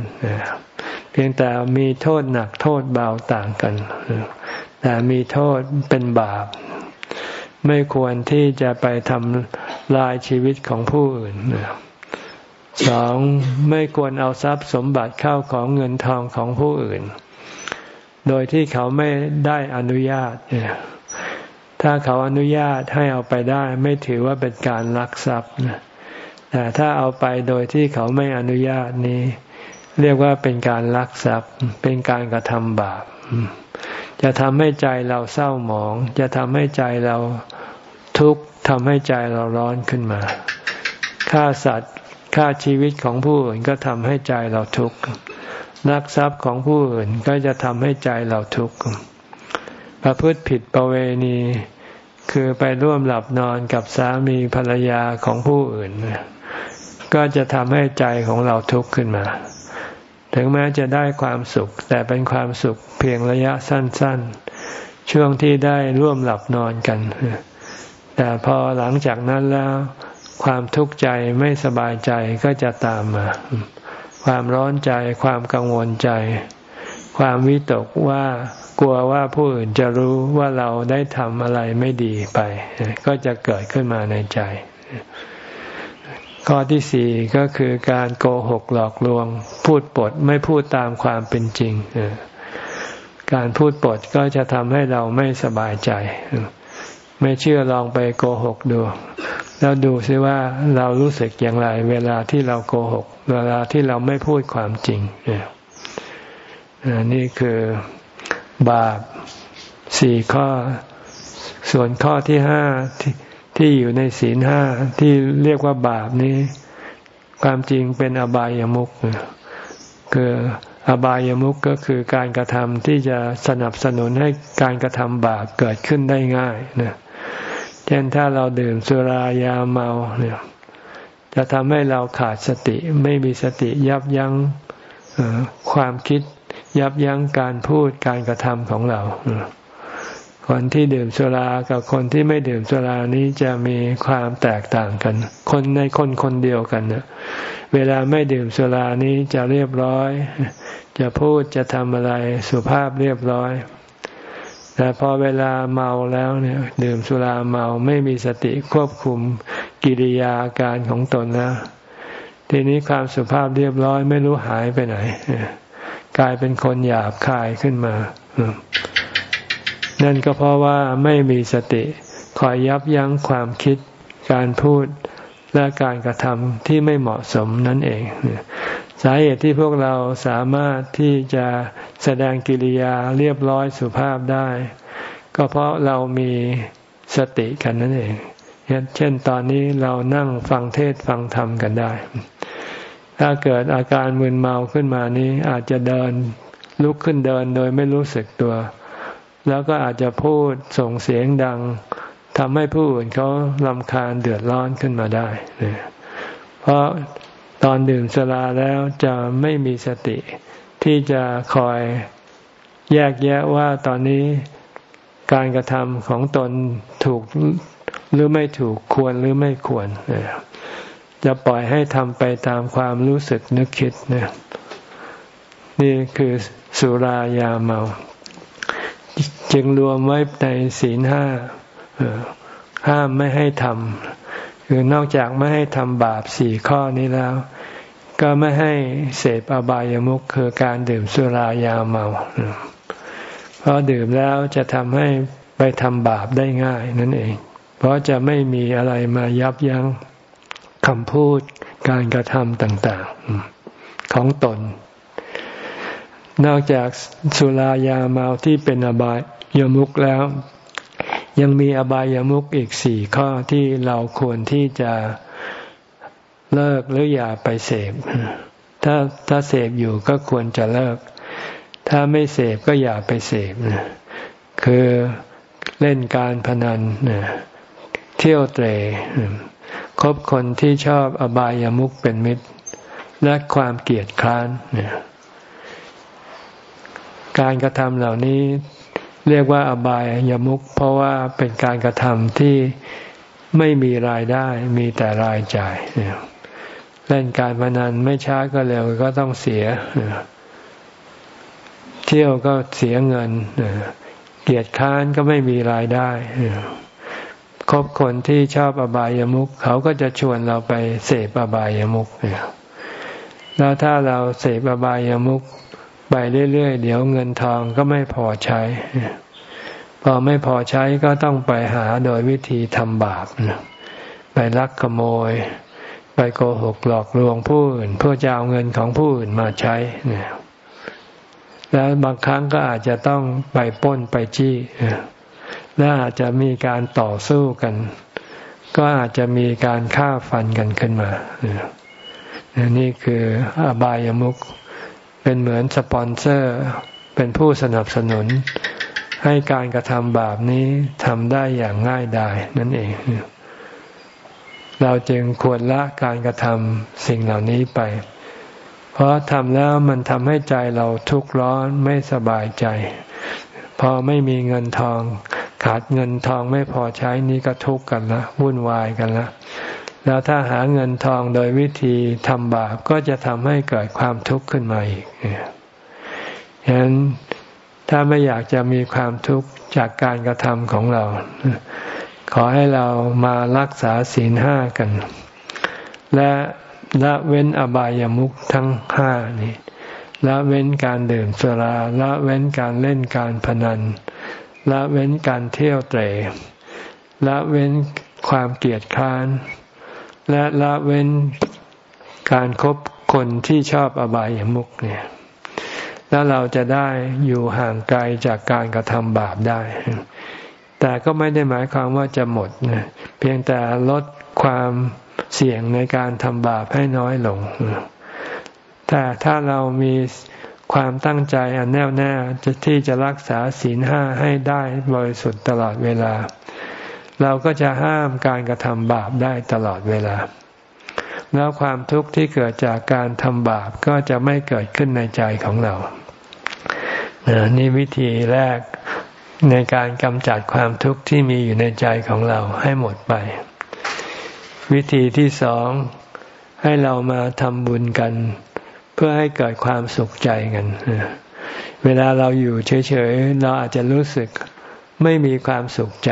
Speaker 1: เพียงแต่มีโทษหนักโทษเบาต่างกัน แต่มีโทษเป็นบาป ไม่ควรที่จะไปทำลายชีวิตของผู้อื่นสองไม่ควรเอาทรัพย์สมบัติเข้าของเงินทองของผู้อื่น โดยที่เขาไม่ได้อนุญาต ถ้าเขาอนุญาตให้เอาไปได้ ไม่ถือว่าเป็นการลักทรัพย์แต่ถ้าเอาไปโดยที่เขาไม่อนุญาตนี้ เรียกว่าเป็นการลักทรัพย์ เป็นการกระทำบาป จะทำให้ใจเราเศร้าหมอง จะทำให้ใจเราทุกข์ทำให้ใจเราร้อนขึ้นมาฆ่าสัตว์ฆ่าชีวิตของผู้อื่นก็ทำให้ใจเราทุกข์ลักทรัพย์ของผู้อื่นก็จะทำให้ใจเราทุกข์ประพฤติผิดประเวณี คือไปร่วมหลับนอนกับสามีภรรยาของผู้อื่น ก็จะทำให้ใจของเราทุกข์ขึ้นมา ถึงแม้จะได้ความสุข แต่เป็นความสุขเพียงระยะสั้น ๆ ช่วงที่ได้ร่วมหลับนอนกัน แต่พอหลังจากนั้นแล้ว ความทุกข์ใจไม่สบายใจก็จะตามมา ความร้อนใจ ความกังวลใจ ความวิตกว่ากลัวว่าผู้อื่นจะรู้ว่าเราได้ทำอะไรไม่ดีไป ก็จะเกิดขึ้นมาในใจ ข้อที่สี่ก็คือการโกหกหลอกลวง พูดปดไม่พูดตามความเป็นจริง การพูดปดก็จะทำให้เราไม่สบายใจ ไม่เชื่อลองไปโกหกดู แล้วดูซิว่าเรารู้สึกอย่างไร เวลาที่เราโกหก เวลาที่เราไม่พูดความจริง นี่คือบาปสี่ข้อ ส่วนข้อที่ห้าที่ ที่อยู่ในศีลห้าที่เรียกว่าบาปนี้ ความจริงเป็นอบายามุขคืออบายามุขก็คือการกระทำที่จะสนับสนุนให้การกระทำบาปเกิดขึ้นได้ง่ายนะเช่นถ้าเราดื่มสุรายาเมาเนี่ยจะทำให้เราขาดสติไม่มีสติยับยั้งความคิด ยับยั้งการพูดการกระทำของเรา คนที่ดื่มสุรากับคนที่ไม่ดื่มสุรานี้จะมีความแตกต่างกัน คนในคนคนเดียวกันเนี่ยเวลาไม่ดื่มสุรานี้จะเรียบร้อย จะพูดจะทำอะไรสุภาพเรียบร้อย แต่พอเวลาเมาแล้วเนี่ย ดื่มสุราเมาไม่มีสติควบคุมกิริยาการของตนแล้วทีนี้ความสุภาพเรียบร้อยไม่รู้หายไปไหนกลายเป็นคนหยาบคายขึ้นมา นั่นก็เพราะว่าไม่มีสติคอยยับยั้งความคิด การพูดและการกระทำที่ไม่เหมาะสมนั่นเอง สาเหตุที่พวกเราสามารถที่จะแสดงกิริยาเรียบร้อยสุภาพได้ ก็เพราะเรามีสติกันนั่นเอง เช่นตอนนี้เรานั่งฟังเทศฟังธรรมกันได้ ถ้าเกิดอาการมึนเมาขึ้นมานี้อาจจะเดินลุกขึ้นเดินโดยไม่รู้สึกตัว แล้วก็อาจจะพูดส่งเสียงดังทำให้ผู้อื่นเขาลำคาญเดือดร้อนขึ้นมาได้ เพราะตอนดื่มสุราแล้วจะไม่มีสติ ที่จะคอยแยกแยะว่าตอนนี้การกระทำของตนถูกหรือไม่ถูกควรหรือไม่ควร จะปล่อยให้ทำไปตามความรู้สึกนึกคิดเนี่ยนี่คือสุรายาเมา จึงรวมไว้ในศีลห้าห้ามไม่ให้ทำคือนอกจากไม่ให้ทำบาปสี่ข้อนี้แล้ว ก็ไม่ให้เสพอบายามุขคือการดื่มสุรายาเมา เพราะดื่มแล้วจะทำให้ไปทำบาปได้ง่ายนั่นเอง เพราะจะไม่มีอะไรมายับยั้งคำพูดการกระทำต่างๆของตน นอกจากสุรายาเมาที่เป็นอบาย ยมุกแล้ว ยังมีอบายามุกอีกสี่ข้อที่เราควรที่จะเลิกหรืออย่าไปเสพ ถ้าถ้าเสพอยู่ก็ควรจะเลิก ถ้าไม่เสพก็อย่าไปเสพคือเล่นการพนันเที่ยวเตรคบคนที่ชอบอบายามุขเป็นมิตร และความเกลียดคร้าน การกระทำเหล่านี้ เรียกว่าอบายยมุขเพราะว่าเป็นการกระทำที่ไม่มีรายได้มีแต่รายจ่ายเล่นการพนันไม่ช้าก็เร็วก็ต้องเสีย เที่ยวก็เสียเงินเกียรติค้านก็ไม่มีรายได้คบคนที่ชอบอบายามุขเขาก็จะชวนเราไปเสพอบายามุขแล้วถ้าเราเสพอบายามุข ไปเรื่อยๆ เดี๋ยวเงินทองก็ไม่พอใช้ พอไม่พอใช้ก็ต้องไปหาโดยวิธีทำบาปไปลักขโมย ไปโกหกหลอกลวงผู้อื่นเพื่อจะเอาเงินของผู้อื่นมาใช้แล้วบางครั้งก็อาจจะต้องไปป้นไปจี้และอาจจะมีการต่อสู้กัน ก็อาจจะมีการฆ่าฟันกันขึ้นมานี่คืออบายามุข เป็นเหมือนสปอนเซอร์ เป็นผู้สนับสนุน ให้การกระทำบาปนี้ทำได้อย่างง่ายดายนั่นเอง เราจึงควรละการกระทำสิ่งเหล่านี้ไป เพราะทำแล้วมันทำให้ใจเราทุกข์ร้อนไม่สบายใจ พอไม่มีเงินทอง ขาดเงินทองไม่พอใช้นี่ก็ทุกข์กันละวุ่นวายกันละ แล้วถ้าหาเงินทองโดยวิธีทำบาปก็จะทำให้เกิดความทุกข์ขึ้นมาอีกฉะนั้นถ้าไม่อยากจะมีความทุกข์จากการกระทำของเรา ขอให้เรามารักษาศีลห้ากัน และละเว้นอบายามุขทั้งห้านี่ละเว้นการดื่มสุราละเว้นการเล่นการพนันละเว้นการเที่ยวเตะละเว้นความเกลียดค้าน และละเว้นการครบคนที่ชอบอบายามุขเนี่ยแล้วเราจะได้อยู่ห่างไกลจากการกระทำบาปได้ แต่ก็ไม่ได้หมายความว่าจะหมดนะเพียงแต่ลดความเสี่ยงในการทำบาปให้น้อยลง แต่ถ้าเรามีความตั้งใจอันแน่วแน่ที่จะรักษาศีลห้าให้ได้บริสุทธิ์ตลอดเวลา เราก็จะห้ามการกระทำบาปได้ตลอดเวลา แล้วความทุกข์ที่เกิดจากการทำบาปก็จะไม่เกิดขึ้นในใจของเรานี่วิธีแรกในการกำจัดความทุกข์ที่มีอยู่ในใจของเราให้หมดไป วิธีที่สองให้เรามาทำบุญกัน เพื่อให้เกิดความสุขใจกัน เวลาเราอยู่เฉยๆ เราอาจจะรู้สึกไม่มีความสุขใจ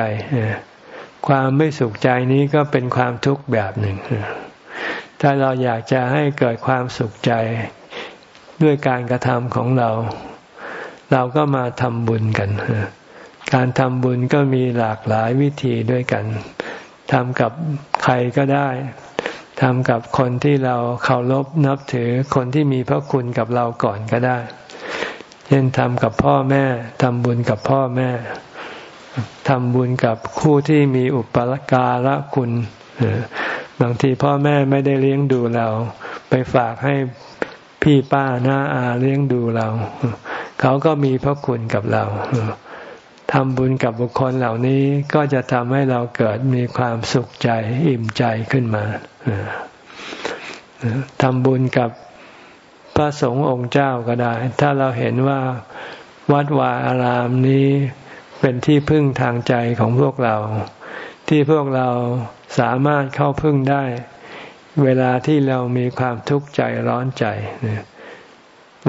Speaker 1: ความไม่สุขใจนี้ก็เป็นความทุกข์แบบหนึ่ง ถ้าเราอยากจะให้เกิดความสุขใจด้วยการกระทำของเรา เราก็มาทำบุญกัน การทำบุญก็มีหลากหลายวิธีด้วยกันทำกับใครก็ได้ทำกับคนที่เราเคารพนับถือคนที่มีพระคุณกับเราก่อนก็ได้ เช่นทำกับพ่อแม่ทำบุญกับพ่อแม่ ทำบุญกับคู่ที่มีอุปการะคุณบางทีพ่อแม่ไม่ได้เลี้ยงดูเรา ไปฝากให้พี่ป้าน้าอาเลี้ยงดูเรา เขาก็มีพระคุณกับเราทำบุญกับบุคคลเหล่านี้ก็จะทำให้เราเกิดมีความสุขใจอิ่มใจขึ้นมาทำบุญกับพระสงฆ์องค์เจ้าก็ได้ ถ้าเราเห็นว่าวัดวาอารามนี้ เป็นที่พึ่งทางใจของพวกเรา ที่พวกเราสามารถเข้าพึ่งได้ เวลาที่เรามีความทุกข์ใจร้อนใจ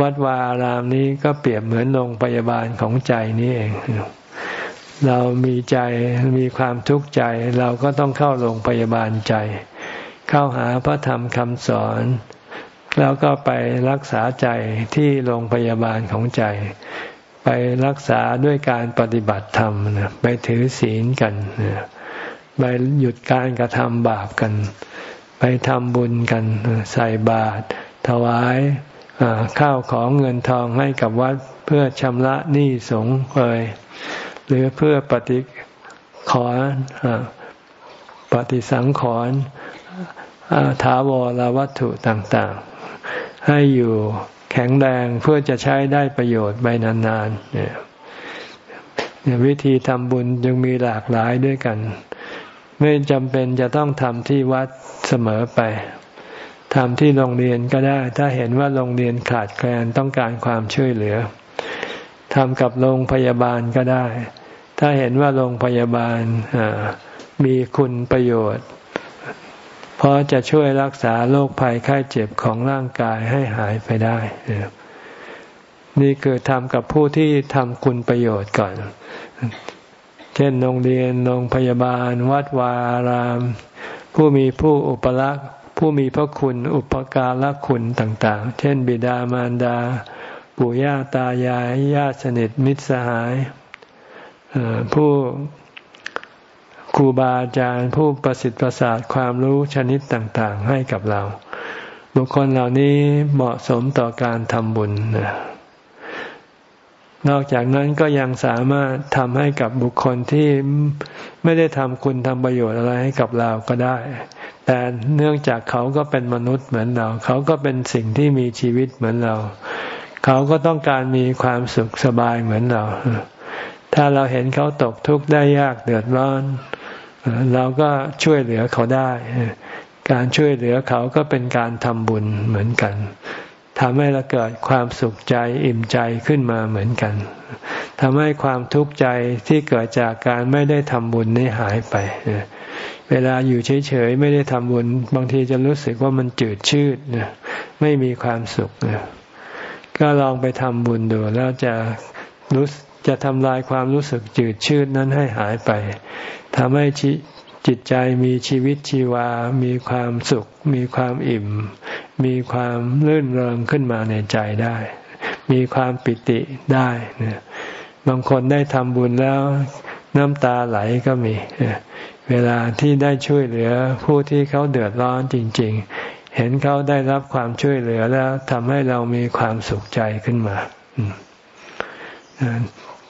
Speaker 1: วัดวาอารามนี้ก็เปรียบเหมือนโรงพยาบาลของใจนี่เอง เรามีใจมีความทุกข์ใจ เราก็ต้องเข้าโรงพยาบาลใจ เข้าหาพระธรรมคำสอน แล้วก็ไปรักษาใจที่โรงพยาบาลของใจ ไปรักษาด้วยการปฏิบัติธรรมนะไปถือศีลกันไปหยุดการกระทำบาปกัน ไปทำบุญกันใส่บาตรถวายข้าวของเงินทองให้กับวัดเพื่อชำระหนี้สงเอยหรือเพื่อปฏิขอปฏิสังขรณ์ถาวรวัตถุต่างๆ ให้อยู่ แข็งแรงเพื่อจะใช้ได้ประโยชน์ไปนานๆเนี่ยวิธีทำบุญยังมีหลากหลายด้วยกัน ไม่จำเป็นจะต้องทำที่วัดเสมอไปทำที่โรงเรียนก็ได้ ถ้าเห็นว่าโรงเรียนขาดแคลนต้องการความช่วยเหลือทำกับโรงพยาบาลก็ได้ ถ้าเห็นว่าโรงพยาบาลมีคุณประโยชน์ เพราะจะช่วยรักษาโรคภัยไข้เจ็บของร่างกายให้หายไปได้ นี่คือทำกับผู้ที่ทำคุณประโยชน์ก่อน เช่นโรงเรียนโรงพยาบาล วัดวาราม ผู้มีผู้อุปลักษผู้มีพระคุณอุปการะคุณต่างๆ เช่น บิดามารดา ปู่ย่าตายายญาติสนิทมิตรสหายผู้ รูบาอาจารย์ผู้ประสิทธิ์ประสาทความรู้ชนิดต่างๆ ให้กับเรา บุคคลเหล่านี้เหมาะสมต่อการทำบุญนอกจากนั้นก็ยังสามารถทำให้กับบุคคลที่ไม่ได้ทำคุณทำประโยชน์อะไรให้กับเราก็ได้ แต่เนื่องจากเขาก็เป็นมนุษย์เหมือนเรา เขาก็เป็นสิ่งที่มีชีวิตเหมือนเรา เขาก็ต้องการมีความสุขสบายเหมือนเรา ถ้าเราเห็นเขาตกทุกข์ได้ยากเดือดร้อน เราก็ช่วยเหลือเขาได้ การช่วยเหลือเขาก็เป็นการทำบุญเหมือนกันทำให้เราเกิดความสุขใจอิ่มใจขึ้นมาเหมือนกันทำให้ความทุกข์ใจที่เกิดจากการไม่ได้ทำบุญนี้หายไป เวลาอยู่เฉยๆไม่ได้ทำบุญ บางทีจะรู้สึกว่ามันจืดชืดไม่มีความสุข ก็ลองไปทำบุญดูแล้วจะรู้ จะทำลายความรู้สึกจืดชืดนั้นให้หายไปทำให้จิตใจมีชีวิตชีวา มีความสุข มีความอิ่ม มีความลื่นเริงขึ้นมาในใจได้ มีความปิติได้นะบางคนได้ทำบุญแล้วน้ำตาไหลก็มี เวลาที่ได้ช่วยเหลือผู้ที่เขาเดือดร้อนจริง ๆ เห็นเขาได้รับความช่วยเหลือแล้วทำให้เรามีความสุขใจขึ้นมา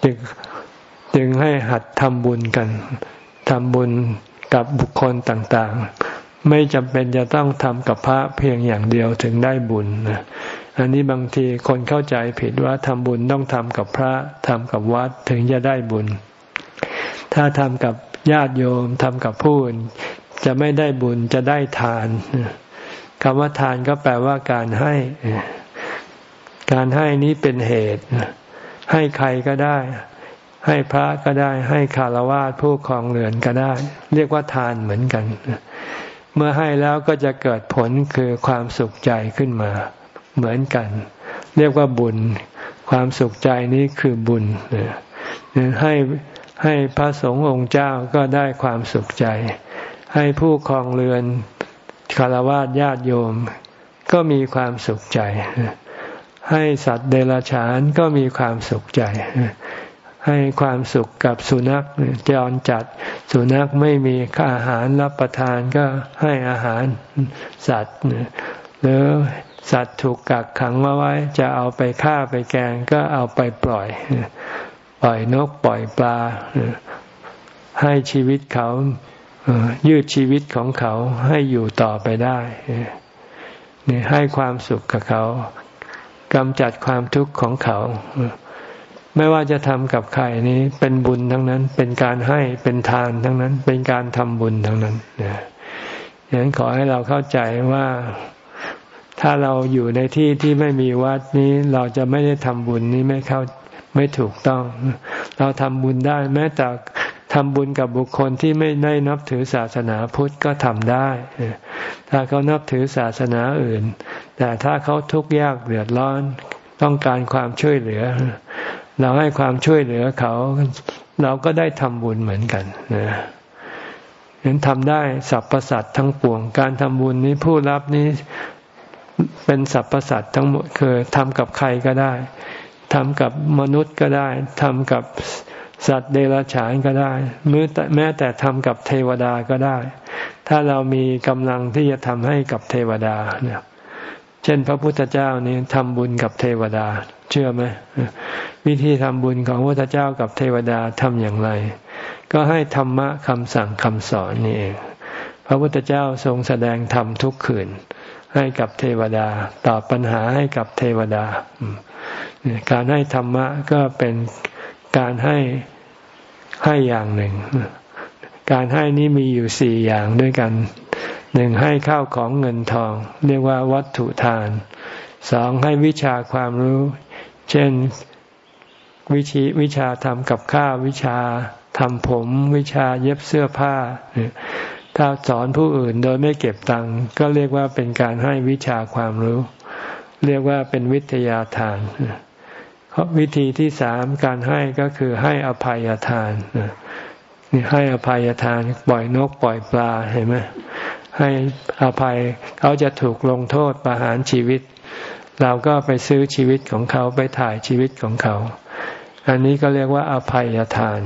Speaker 1: จึงจึงให้หัดทำบุญกันทำบุญกับบุคคลต่างๆ ไม่จำเป็นจะต้องทำกับพระเพียงอย่างเดียวถึงได้บุญนะอันนี้บางทีคนเข้าใจผิดว่าทำบุญต้องทำกับพระทำกับวัดถึงจะได้บุญ ถ้าทำกับญาติโยมทำกับผู้อื่นจะไม่ได้บุญจะได้ทานคำว่าทานก็แปลว่าการให้ การให้นี้เป็นเหตุ ให้ใครก็ได้ ให้พระก็ได้ ให้คารวะผู้ครองเรือนก็ได้ เรียกว่าทานเหมือนกัน เมื่อให้แล้วก็จะเกิดผลคือความสุขใจขึ้นมาเหมือนกัน เรียกว่าบุญ ความสุขใจนี้คือบุญให้ให้พระสงฆ์องค์เจ้าก็ได้ความสุขใจ ให้ผู้ครองเรือนคารวะญาติโยม ก็มีความสุขใจ ให้สัตว์เดรัจฉานก็มีความสุขใจ ให้ความสุขกับสุนัขจรจัด สุนัขไม่มีอาหารรับประทานก็ให้อาหารสัตว์หรือสัตว์ถูกกักขังมาไว้ จะเอาไปฆ่าไปแกงก็เอาไปปล่อย ปล่อยนกปล่อยปลา ให้ชีวิตเขายืดชีวิตของเขาให้อยู่ต่อไปได้นี่ให้ความสุขกับเขา กำจัดความทุกข์ของเขา ไม่ว่าจะทำกับใครนี้เป็นบุญทั้งนั้น เป็นการให้เป็นทานทั้งนั้น เป็นการทำบุญทั้งนั้นอย่างนั้นขอให้เราเข้าใจว่าถ้าเราอยู่ในที่ที่ไม่มีวัดนี้เราจะไม่ได้ทำบุญนี้ไม่เข้าไม่ถูกต้อง เราทำบุญได้แม้แต่ ทำบุญกับบุคคลที่ไม่ได้นับถือศาสนาพุทธก็ทำได้ ถ้าเขานับถือศาสนาอื่น แต่ถ้าเขาทุกข์ยากเดือดร้อน ต้องการความช่วยเหลือ เราให้ความช่วยเหลือเขา เราก็ได้ทำบุญเหมือนกันนะเห็นทำได้สรรพสัตว์ทั้งปวง การทำบุญนี้ผู้รับนี้เป็นสรรพสัตว์ทั้งหมดคือทำกับใครก็ได้ทำกับมนุษย์ก็ได้ทำกับ สัตว์เดรัจฉานก็ได้มือแม้แต่ทำกับเทวดาก็ได้ ถ้าเรามีกำลังที่จะทำให้กับเทวดาเนี่ยเช่น พระพุทธเจ้านี่ทำบุญกับเทวดา เชื่อไหมวิธีทำบุญของพระพุทธเจ้ากับเทวดาทำอย่างไร ก็ให้ธรรมะคำสั่งคำสอนนี่เองพระพุทธเจ้าทรงแสดงธรรมทุกคืน ให้กับเทวดาตอบปัญหาให้กับเทวดา การให้ธรรมะก็เป็น การให้ให้อย่างหนึ่ง การให้นี้มีอยู่สี่อย่างด้วยกันหนึ่งให้ข้าวของเงินทอง เรียกว่าวัตถุทานสองให้วิชาความรู้ เช่นวิชีวิชาทำกับข้าววิชาทำผม วิชาเย็บเสื้อผ้า ถ้าสอนผู้อื่นโดยไม่เก็บตังค์ก็เรียกว่าเป็นการให้วิชาความรู้ เรียกว่าเป็นวิทยาทาน วิธีที่สามการให้ก็คือให้อภัยทานนี่ให้อภัยทานปล่อยนกปล่อยปลาเห็นไหมให้อภัยเขาจะถูกลงโทษประหารชีวิต เราก็ไปซื้อชีวิตของเขาไปถ่ายชีวิตของเขา อันนี้ก็เรียกว่าอภัยทาน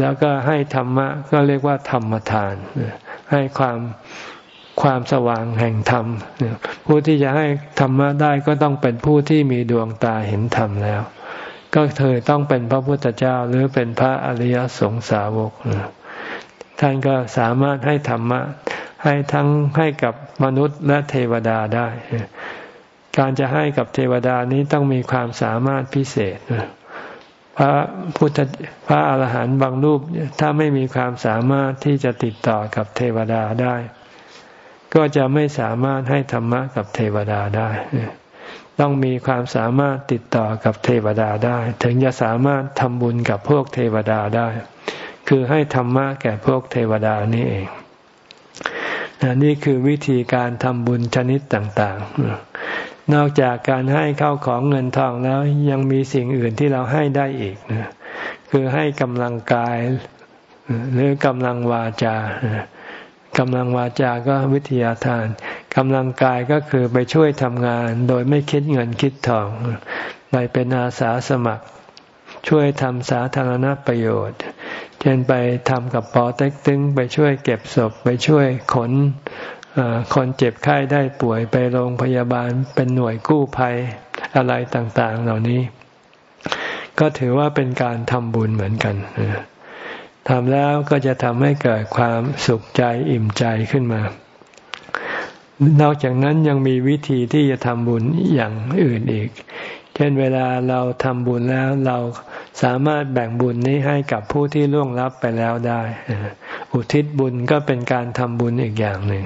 Speaker 1: แล้วก็ให้ธรรมะก็เรียกว่าธรรมทานให้ความ ความสว่างแห่งธรรม ผู้ที่จะให้ธรรมะได้ก็ต้องเป็นผู้ที่มีดวงตาเห็นธรรมแล้ว ก็เธอต้องเป็นพระพุทธเจ้าหรือเป็นพระอริยสงสาวก ท่านก็สามารถให้ธรรมะให้ทั้งให้กับมนุษย์และเทวดาได้ การจะให้กับเทวดานี้ต้องมีความสามารถพิเศษพระพุทธพระอาหารหันต์บางรูปถ้าไม่มีความสามารถที่จะติดต่อกับเทวดาได้ ก็จะไม่สามารถให้ธรรมะกับเทวดาได้ ต้องมีความสามารถติดต่อกับเทวดาได้ ถึงจะสามารถทำบุญกับพวกเทวดาได้ คือให้ธรรมะแก่พวกเทวดานี่เองนี่คือวิธีการทำบุญชนิดต่างๆ นอกจากการให้เข้าของเงินทองแล้วยังมีสิ่งอื่นที่เราให้ได้อีกนะคือให้กำลังกายหรือกำลังวาจา กำลังวาจาก็วิทยาทานกำลังกายก็คือไปช่วยทำงาน โดยไม่คิดเงินคิดทองไปเป็นอาสาสมัคร ช่วยทำสาธารณประโยชน์ เช่นไปทำกับปอเต็กตึงไปช่วยเก็บศพไปช่วยขนคนเจ็บไข้ได้ป่วยไปโรงพยาบาลเป็นหน่วยกู้ภัยอะไรต่าง ๆ เหล่านี้ ก็ถือว่าเป็นการทำบุญเหมือนกัน ทำแล้วก็จะทำให้เกิดความสุขใจอิ่มใจขึ้นมา นอกจากนั้นยังมีวิธีที่จะทำบุญอย่างอื่นอีก เช่นเวลาเราทำบุญแล้วเราสามารถแบ่งบุญนี้ให้กับผู้ที่ล่วงลับไปแล้วได้ อุทิศบุญก็เป็นการทำบุญอีกอย่างหนึ่ง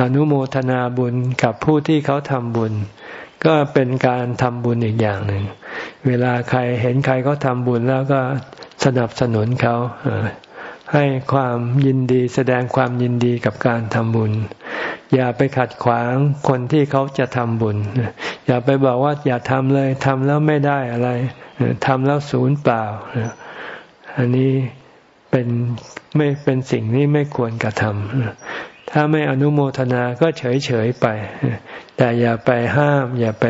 Speaker 1: อนุโมทนาบุญกับผู้ที่เขาทำบุญ ก็เป็นการทำบุญอีกอย่างหนึ่ง เวลาใครเห็นใครเขาทำบุญแล้วก็ สนับสนุนเขาให้ความยินดีแสดงความยินดีกับการทำบุญ อย่าไปขัดขวางคนที่เขาจะทำบุญ อย่าไปบอกว่าอย่าทำเลยทำแล้วไม่ได้อะไรทำแล้วศูนย์เปล่า อันนี้เป็นไม่เป็นสิ่งนี้ไม่ควรกระทำถ้าไม่อนุโมทนาก็เฉยเฉยไป แต่อย่าไปห้าม อย่าไป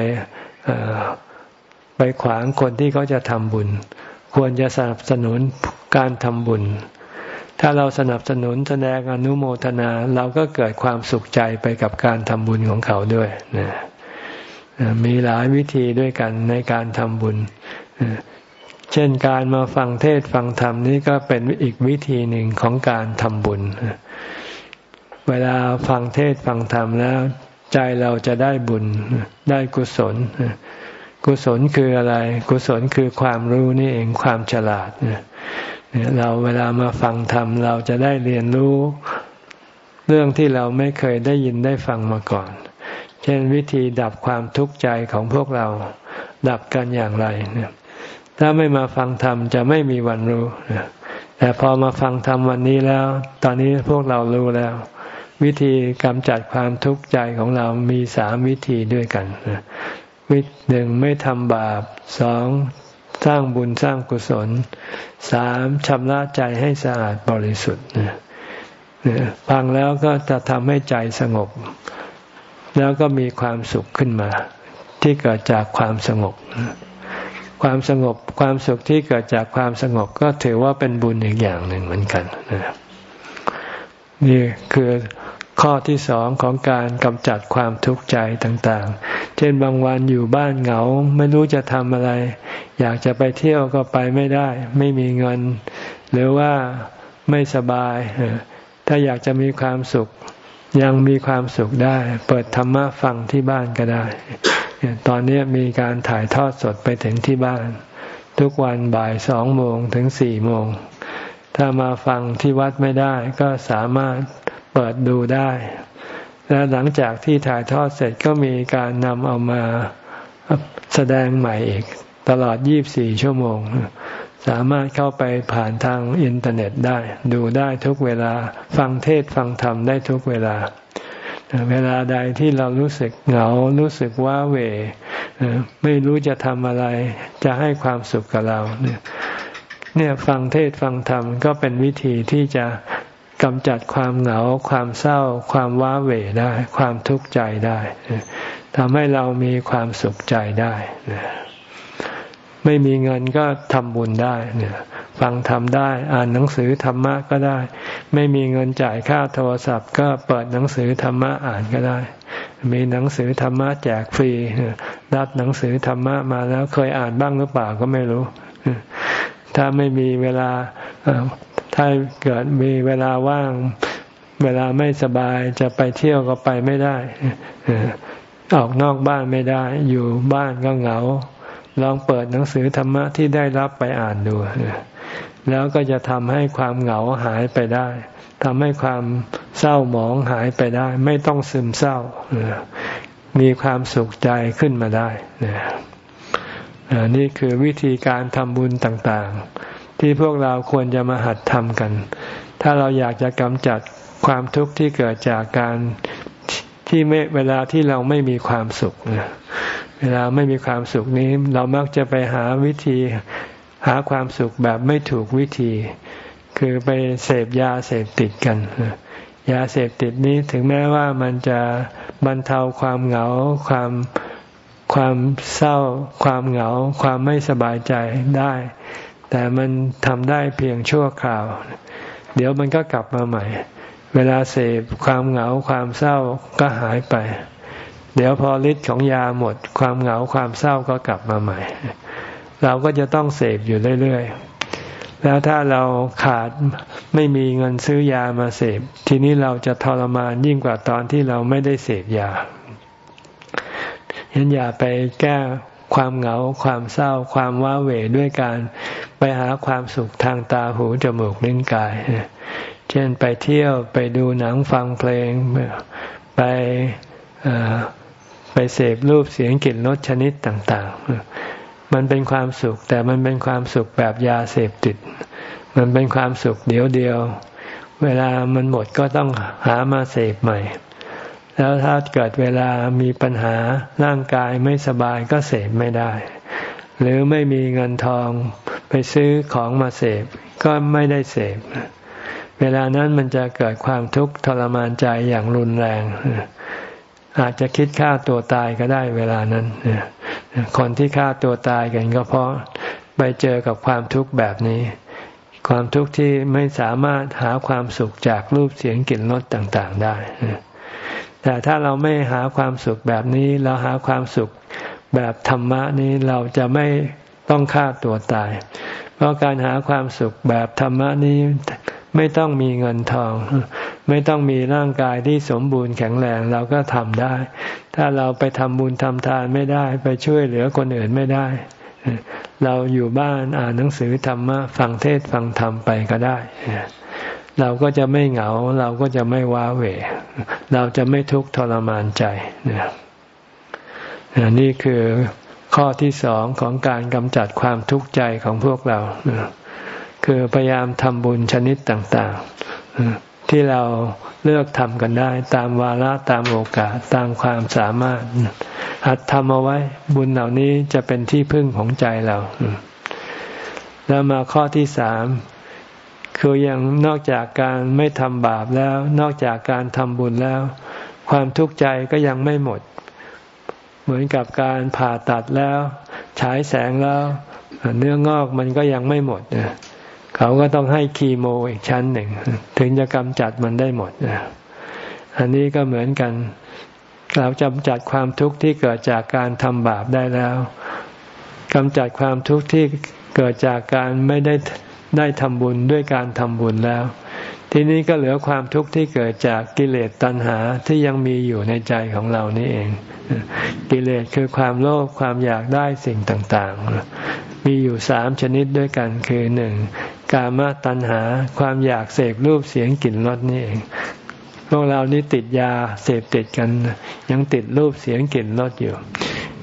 Speaker 1: ไปขวางคนที่เขาจะทำบุญ ควรจะสนับสนุนการทำบุญ ถ้าเราสนับสนุนแสดงอนุโมทนาเราก็เกิดความสุขใจไปกับการทำบุญของเขาด้วยนะมีหลายวิธีด้วยกันในการทำบุญ เช่นการมาฟังเทศฟังธรรมนี่ก็เป็นอีกวิธีหนึ่งของการทำบุญ เวลาฟังเทศฟังธรรมแล้ว ใจเราจะได้บุญได้กุศล กุศลคืออะไร กุศลคือความรู้นี่เองความฉลาดเนี่ยเราเวลามาฟังธรรมเราจะได้เรียนรู้เรื่องที่เราไม่เคยได้ยินได้ฟังมาก่อน เช่นวิธีดับความทุกข์ใจของพวกเรา ดับกันอย่างไรเนี่ยถ้าไม่มาฟังธรรมจะไม่มีวันรู้แต่พอมาฟังธรรมวันนี้แล้ว ตอนนี้พวกเรารู้แล้ว วิธีกำจัดความทุกข์ใจของเรามีสามวิธีด้วยกัน วิหนึ่งไม่ทำบาปสองสร้างบุญสร้างกุศลสามชำระใจให้สะอาดบริสุทธิ์ฟังแล้วก็จะทำให้ใจสงบ แล้วก็มีความสุขขึ้นมา ที่เกิดจากความสงบ ความสงบความสุขที่เกิดจากความสงบก็ถือว่าเป็นบุญอีกอย่างหนึ่งเหมือนกันนี่คือ ข้อที่สองของการกำจัดความทุกข์ใจต่างๆ เช่นบางวันอยู่บ้านเหงาไม่รู้จะทำอะไร อยากจะไปเที่ยวก็ไปไม่ได้ ไม่มีเงิน หรือว่าไม่สบาย ถ้าอยากจะมีความสุข ยังมีความสุขได้ เปิดธรรมะฟังที่บ้านก็ได้ ตอนนี้มีการถ่ายทอดสดไปถึงที่บ้าน ทุกวันบ่ายสองโมงถึงสี่โมงถ้ามาฟังที่วัดไม่ได้ก็สามารถ เปิดดูได้ และหลังจากที่ถ่ายทอดเสร็จก็มีการนำเอามาแสดงใหม่อีก ตลอด 24 ชั่วโมง สามารถเข้าไปผ่านทางอินเทอร์เน็ตได้ ดูได้ทุกเวลาฟังเทศฟังธรรมได้ทุกเวลา เวลาใดที่เรารู้สึกเหงารู้สึกว้าเหวไม่รู้จะทำอะไร จะให้ความสุขกับเราเนี่ยฟังเทศฟังธรรมก็เป็นวิธีที่จะ กำจัดความเหงา ความเศร้า ความว้าเหวได้ ความทุกข์ใจได้ทำให้เรามีความสุขใจได้ไม่มีเงินก็ทำบุญได้เนี่ยฟังทำได้ อ่านหนังสือธรรมะก็ได้ ไม่มีเงินจ่ายค่าโทรศัพท์ ก็เปิดหนังสือธรรมะอ่านก็ได้ มีหนังสือธรรมะแจกฟรีรับหนังสือธรรมะมาแล้วเคยอ่านบ้างหรือเปล่าก็ไม่รู้ ถ้าไม่มีเวลา ถ้าเกิดมีเวลาว่าง เวลาไม่สบายจะไปเที่ยวก็ไปไม่ได้ ออกนอกบ้านไม่ได้ อยู่บ้านก็เหงา ลองเปิดหนังสือธรรมะที่ได้รับไปอ่านดู แล้วก็จะทำให้ความเหงาหายไปได้ทำให้ความเศร้าหมองหายไปได้ ไม่ต้องซึมเศร้า มีความสุขใจขึ้นมาได้นี่คือวิธีการทำบุญต่าง ที่พวกเราควรจะมาหัดทำกัน ถ้าเราอยากจะกำจัดความทุกข์ที่เกิดจากการที่ไม่เวลาที่เราไม่มีความสุขเวลาไม่มีความสุขนี้ เรามักจะไปหาวิธีหาความสุขแบบไม่ถูกวิธี คือไปเสพยาเสพติดกันยาเสพติดนี้ถึงแม้ว่ามันจะบรรเทาความเหงาความความเศร้า ความเหงา ความไม่สบายใจได้ แต่มันทำได้เพียงชั่วคราว เดี๋ยวมันก็กลับมาใหม่ เวลาเสพความเหงาความเศร้าก็หายไป เดี๋ยวพอฤทธิ์ของยาหมด ความเหงาความเศร้าก็กลับมาใหม่ เราก็จะต้องเสพอยู่เรื่อยๆ แล้วถ้าเราขาดไม่มีเงินซื้อยามาเสพ ทีนี้เราจะทรมานยิ่งกว่าตอนที่เราไม่ได้เสพยาเห็นอย่าไปแก้ ความเหงา ความเศร้า ความว้าเหวด้วยการไปหาความสุขทางตาหูจมูกลิ้นกาย เช่นไปเที่ยวไปดูหนังฟังเพลง ไปไปเสพรูปเสียงกลิ่นรสชนิดต่างๆ มันเป็นความสุขแต่มันเป็นความสุขแบบยาเสพติด มันเป็นความสุขเดียวเดียว เวลามันหมดก็ต้องหามาเสพใหม่ แล้วถ้าเกิดเวลามีปัญหาร่างกายไม่สบายก็เสพไม่ได้ หรือไม่มีเงินทองไปซื้อของมาเสพก็ไม่ได้เสพเวลานั้นมันจะเกิดความทุกข์ทรมานใจอย่างรุนแรง อาจจะคิดฆ่าตัวตายก็ได้เวลานั้น คนที่ฆ่าตัวตายกันก็เพราะไปเจอกับความทุกข์แบบนี้ ความทุกข์ที่ไม่สามารถหาความสุขจากรูปเสียงกลิ่นรสต่างๆได้ แต่ถ้าเราไม่หาความสุขแบบนี้ เราหาความสุขแบบธรรมะนี้เราจะไม่ต้องฆ่าตัวตาย เพราะการหาความสุขแบบธรรมะนี้ไม่ต้องมีเงินทอง ไม่ต้องมีร่างกายที่สมบูรณ์แข็งแรงเราก็ทำได้ ถ้าเราไปทำบุญทำทานไม่ได้ ไปช่วยเหลือคนอื่นไม่ได้ เราอยู่บ้านอ่านหนังสือธรรมะฟังเทศฟังธรรมไปก็ได้ เราก็จะไม่เหงา เราก็จะไม่ว้าเหวเราจะไม่ทุกข์ทรมานใจนี่คือข้อที่สองของการกำจัดความทุกข์ใจของพวกเราคือพยายามทำบุญชนิดต่างๆที่เราเลือกทำกันได้ ตามวาระตามโอกาสตามความสามารถ หัดทำเอาไว้บุญเหล่านี้จะเป็นที่พึ่งของใจเรา แล้วมาข้อที่สาม คือยังนอกจากการไม่ทำบาปแล้ว นอกจากการทำบุญแล้ว ความทุกข์ใจก็ยังไม่หมด เหมือนกับการผ่าตัดแล้วฉายแสงแล้ว เนื้องอกมันก็ยังไม่หมดเขาก็ต้องให้คีโมอีกชั้นหนึ่ง ถึงจะกำจัดมันได้หมดอันนี้ก็เหมือนกัน เราจำจัดความทุกข์ที่เกิดจากการทำบาปได้แล้วกำจัดความทุกข์ที่เกิดจากการไม่ได้ ได้ทำบุญด้วยการทำบุญแล้ว ทีนี้ก็เหลือความทุกข์ที่เกิดจากกิเลสตัณหาที่ยังมีอยู่ในใจของเรานี่เอง กิเลสคือความโลภความอยากได้สิ่งต่างๆ มีอยู่สามชนิดด้วยกันคือหนึ่งกามตัณหาความอยากเสพรูปเสียงกลิ่นรสนี่เองพวกเรานี่ติดยาเสพติดกัน ยังติดรูปเสียงกลิ่นรสอยู่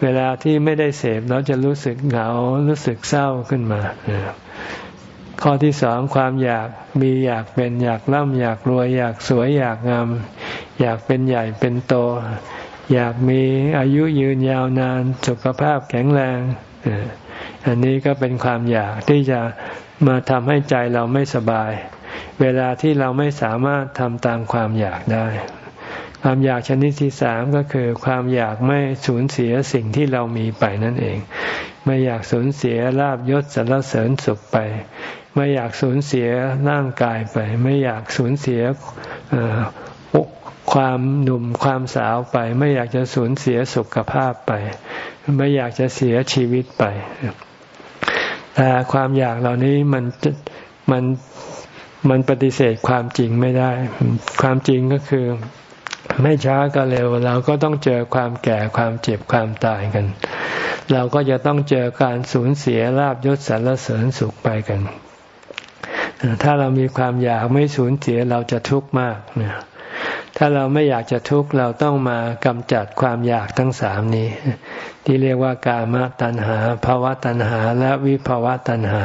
Speaker 1: เวลาที่ไม่ได้เสพเราจะรู้สึกเหงารู้สึกเศร้าขึ้นมา ข้อที่สองความอยากมีอยากเป็นอยากร่ำอยากรวย อยากสวยอยากงาม อยากเป็นใหญ่เป็นโต อยากมีอายุยืนยาวนานสุขภาพแข็งแรง อันนี้ก็เป็นความอยากที่จะมาทำให้ใจเราไม่สบาย เวลาที่เราไม่สามารถทำตามความอยากได้ ความอยากชนิดที่สามก็คือความอยากไม่สูญเสียสิ่งที่เรามีไปนั่นเอง ไม่อยากสูญเสียลาบยศสรรเสริญสุขไป ไม่อยากสูญเสียร่างกายไป ไม่อยากสูญเสียความหนุ่มความสาวไป ไม่อยากจะสูญเสียสุขภาพไป ไม่อยากจะเสียชีวิตไป แต่ความอยากเหล่านี้มันมันมันปฏิเสธความจริงไม่ได้ ความจริงก็คือ ไม่ช้าก็เร็ว เราก็ต้องเจอความแก่ความเจ็บความตายกัน เราก็จะต้องเจอการสูญเสียลาบยศสรรเสริญสุขไปกัน ถ้าเรามีความอยากไม่สูญเสียเราจะทุกข์มากเนี่ยถ้าเราไม่อยากจะทุกข์เราต้องมากำจัดความอยากทั้งสามนี้ ที่เรียกว่ากามตัณหาภาวะตัณหา และวิภาวะตัณหา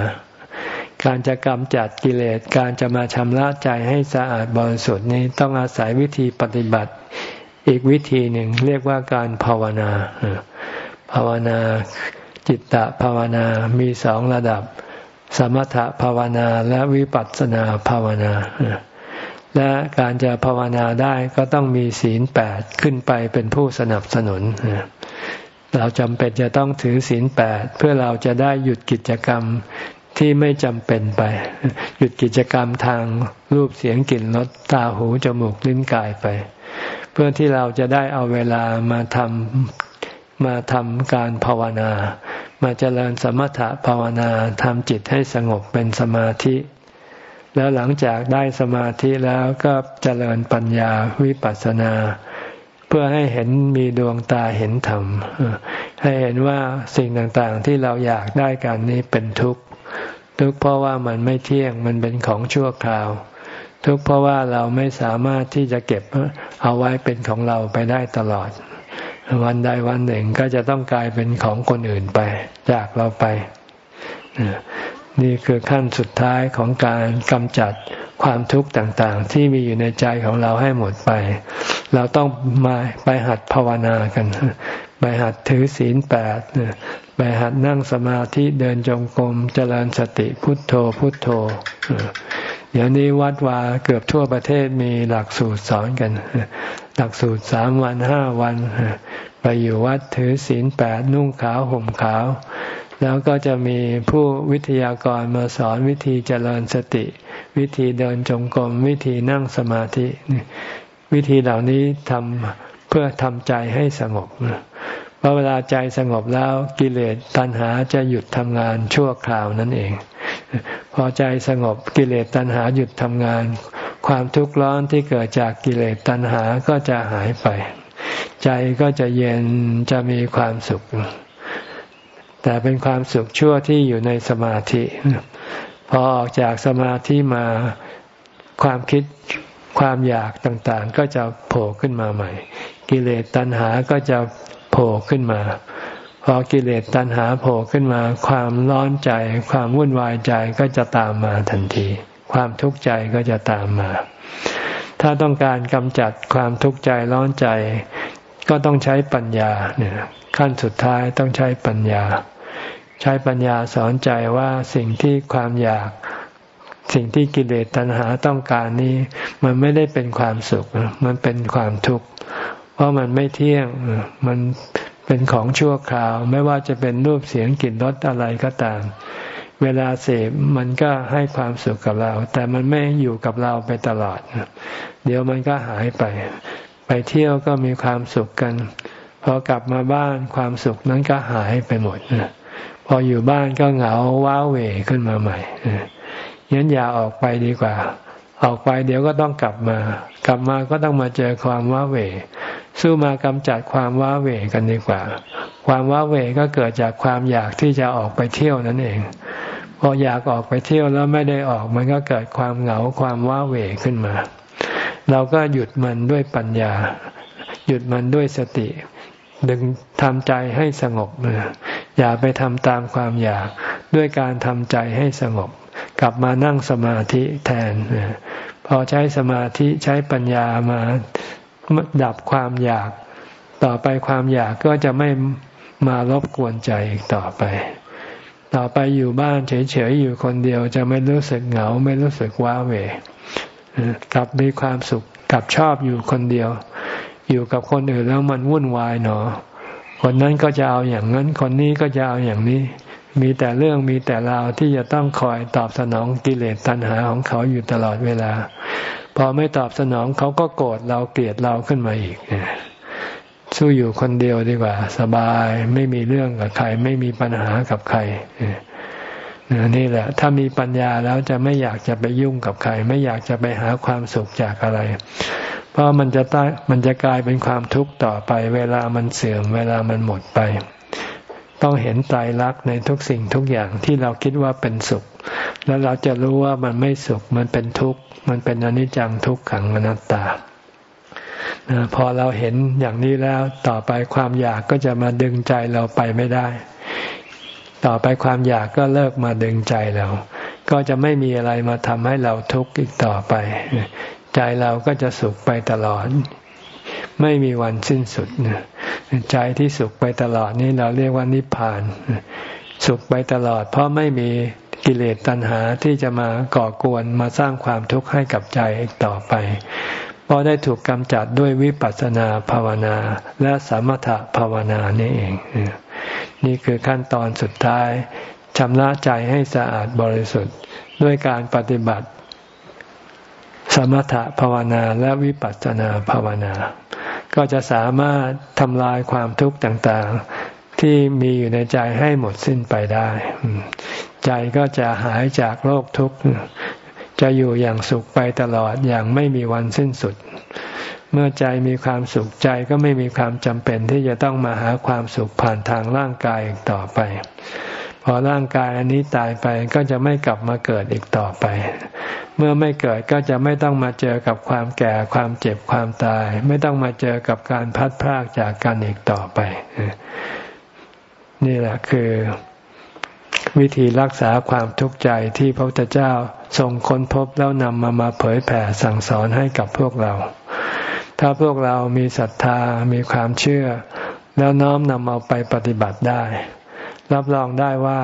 Speaker 1: การจะกำจัดกิเลสการจะมาชำระใจให้สะอาดบริสุทธิ์นี้ต้องอาศัยวิธีปฏิบัติ อีกวิธีหนึ่งเรียกว่าการภาวนา ภาวนาจิตตภาวนามีสองระดับ สมถภาวนาและวิปัสสนาภาวนา และการจะภาวนาได้ก็ต้องมีศีลแปดขึ้นไปเป็นผู้สนับสนุน เราจำเป็นจะต้องถือศีลแปดเพื่อเราจะได้หยุดกิจกรรมที่ไม่จำเป็นไป หยุดกิจกรรมทางรูปเสียงกลิ่นรสตาหูจมูกลิ้นกายไป เพื่อที่เราจะได้เอาเวลามาทำมาทำการภาวนา มาเจริญสมถะภาวนาทำจิตให้สงบเป็นสมาธิ แล้วหลังจากได้สมาธิแล้วก็เจริญปัญญาวิปัสสนา เพื่อให้เห็นมีดวงตาเห็นธรรม ให้เห็นว่าสิ่งต่างๆที่เราอยากได้กันนี้เป็นทุกข์ ทุกข์เพราะว่ามันไม่เที่ยงมันเป็นของชั่วคราว ทุกข์เพราะว่าเราไม่สามารถที่จะเก็บเอาไว้เป็นของเราไปได้ตลอด วันใดวันหนึ่งก็จะต้องกลายเป็นของคนอื่นไป จากเราไป นี่คือขั้นสุดท้ายของการกำจัดความทุกข์ต่างๆ ที่มีอยู่ในใจของเราให้หมดไป เราต้องมาไปหัดภาวนากัน ไปหัดถือศีลแปดไปหัดนั่งสมาธิเดินจงกรมเจริญสติพุทโธพุทโธ เดี๋ยวนี้วัดวาเกือบทั่วประเทศมีหลักสูตรสอนกัน หลักสูตรสามวันห้าวัน ไปอยู่วัดถือศีลแปดนุ่งขาวห่มขาว แล้วก็จะมีผู้วิทยากรมาสอนวิธีเจริญสติ วิธีเดินจงกรม วิธีนั่งสมาธิ วิธีเหล่านี้ทำเพื่อทำใจให้สงบเพราะเวลาใจสงบแล้วกิเลสตัณหาจะหยุดทำงานชั่วคราวนั่นเอง พอใจสงบกิเลสตัณหาหยุดทำงาน ความทุกข์ร้อนที่เกิดจากกิเลสตัณหาก็จะหายไป ใจก็จะเย็นจะมีความสุข แต่เป็นความสุขชั่วที่อยู่ในสมาธิ พอออกจากสมาธิมาความคิดความอยากต่างๆ ก็จะโผล่ขึ้นมาใหม่ กิเลสตัณหาก็จะโผล่ขึ้นมา อกิเลสตัณหาโผล่ขึ้นมา ความร้อนใจ ความวุ่นวายใจก็จะตามมาทันที ความทุกข์ใจก็จะตามมา ถ้าต้องการกำจัดความทุกข์ใจร้อนใจ ก็ต้องใช้ปัญญาเนี่ยขั้นสุดท้ายต้องใช้ปัญญา ใช้ปัญญาสอนใจว่าสิ่งที่ความอยาก สิ่งที่กิเลสตัณหาต้องการนี้ มันไม่ได้เป็นความสุข มันเป็นความทุกข์ เพราะมันไม่เที่ยง มันเป็นของชั่วคราว ไม่ว่าจะเป็นรูปเสียงกลิ่นรสอะไรก็ตาม เวลาเสพมันก็ให้ความสุขกับเรา แต่มันไม่อยู่กับเราไปตลอด เดี๋ยวมันก็หายไป ไปเที่ยวก็มีความสุขกันพอกลับมาบ้านความสุขนั้นก็หายไปหมดพออยู่บ้านก็เหงาว้าเหวขึ้นมาใหม่ยันอย่าออกไปดีกว่า ออกไปเดี๋ยวก็ต้องกลับมา กลับมาก็ต้องมาเจอความว้าเหว สู้มากำจัดความว้าเหวกันดีกว่า ความว้าเหวก็เกิดจากความอยากที่จะออกไปเที่ยวนั่นเองพออยากออกไปเที่ยวแล้วไม่ได้ออกมันก็เกิดความเหงาความว้าเหวขึ้นมา เราก็หยุดมันด้วยปัญญา หยุดมันด้วยสติ ดึงทำใจให้สงบอย่าไปทำตามความอยากด้วยการทำใจให้สงบ กลับมานั่งสมาธิแทนพอใช้สมาธิใช้ปัญญามา ดับความอยาก ต่อไปความอยากก็จะไม่มารบกวนใจอีกต่อไป ต่อไปอยู่บ้านเฉยๆอยู่คนเดียวจะไม่รู้สึกเหงา ไม่รู้สึกว้าเหวกลับมีความสุขกลับชอบอยู่คนเดียว อยู่กับคนอื่นแล้วมันวุ่นวายหนอ คนนั้นก็จะเอาอย่างนั้น คนนี้ก็จะเอาอย่างนี้ มีแต่เรื่องมีแต่ราวที่จะต้องคอยตอบสนองกิเลสตัณหาของเขาอยู่ตลอดเวลา พอไม่ตอบสนองเขาก็โกรธเราเกลียดเราขึ้นมาอีกสู้อยู่คนเดียวดีกว่า สบายไม่มีเรื่องกับใคร ไม่มีปัญหากับใครนี่แหละ ถ้ามีปัญญาแล้วจะไม่อยากจะไปยุ่งกับใคร ไม่อยากจะไปหาความสุขจากอะไร เพราะมันจะต้มันจะกลายเป็นความทุกข์ต่อไป เวลามันเสื่อม เวลามันหมดไป ต้องเห็นไตรลักษณ์ในทุกสิ่งทุกอย่างที่เราคิดว่าเป็นสุข แล้วเราจะรู้ว่ามันไม่สุขมันเป็นทุกข์มันเป็นอนิจจังทุกขังอนัตตาพอเราเห็นอย่างนี้แล้วต่อไปความอยากก็จะมาดึงใจเราไปไม่ได้ ต่อไปความอยากก็เลิกมาดึงใจเรา ก็จะไม่มีอะไรมาทำให้เราทุกข์อีกต่อไป ใจเราก็จะสุขไปตลอด ไม่มีวันสิ้นสุดใจที่สุขไปตลอดนี้เราเรียกว่านิพพาน สุขไปตลอด เพราะไม่มี กิเลสตัณหาที่จะมาก่อกวนมาสร้างความทุกข์ให้กับใจอีกต่อไปเพราะได้ถูกกำจัดด้วยวิปัสสนาภาวนาและสมถภาวนานี่เอง นี่คือขั้นตอนสุดท้ายชำระใจให้สะอาดบริสุทธิ์ด้วยการปฏิบัติ สมถภาวนาและวิปัสสนาภาวนา ก็จะสามารถทำลายความทุกข์ต่างๆ ที่มีอยู่ในใจให้หมดสิ้นไปได้ ใจก็จะหายจากโรคทุกข์จะอยู่อย่างสุขไปตลอดอย่างไม่มีวันสิ้นสุด เมื่อใจมีความสุขใจก็ไม่มีความจำเป็นที่จะต้องมาหาความสุขผ่านทางร่างกายอีกต่อไป พอร่างกายอันนี้ตายไปก็จะไม่กลับมาเกิดอีกต่อไป เมื่อไม่เกิดก็จะไม่ต้องมาเจอกับความแก่ความเจ็บความตาย ไม่ต้องมาเจอกับการพัดพรากจากกันอีกต่อไป นี่แหละคือ วิธีรักษาความทุกข์ใจที่พระพุทธเจ้าทรงค้นพบแล้วนำมามาเผยแผ่สั่งสอนให้กับพวกเรา ถ้าพวกเรามีศรัทธามีความเชื่อ แล้วน้อมนำเอาไปปฏิบัติได้ รับรองได้ว่า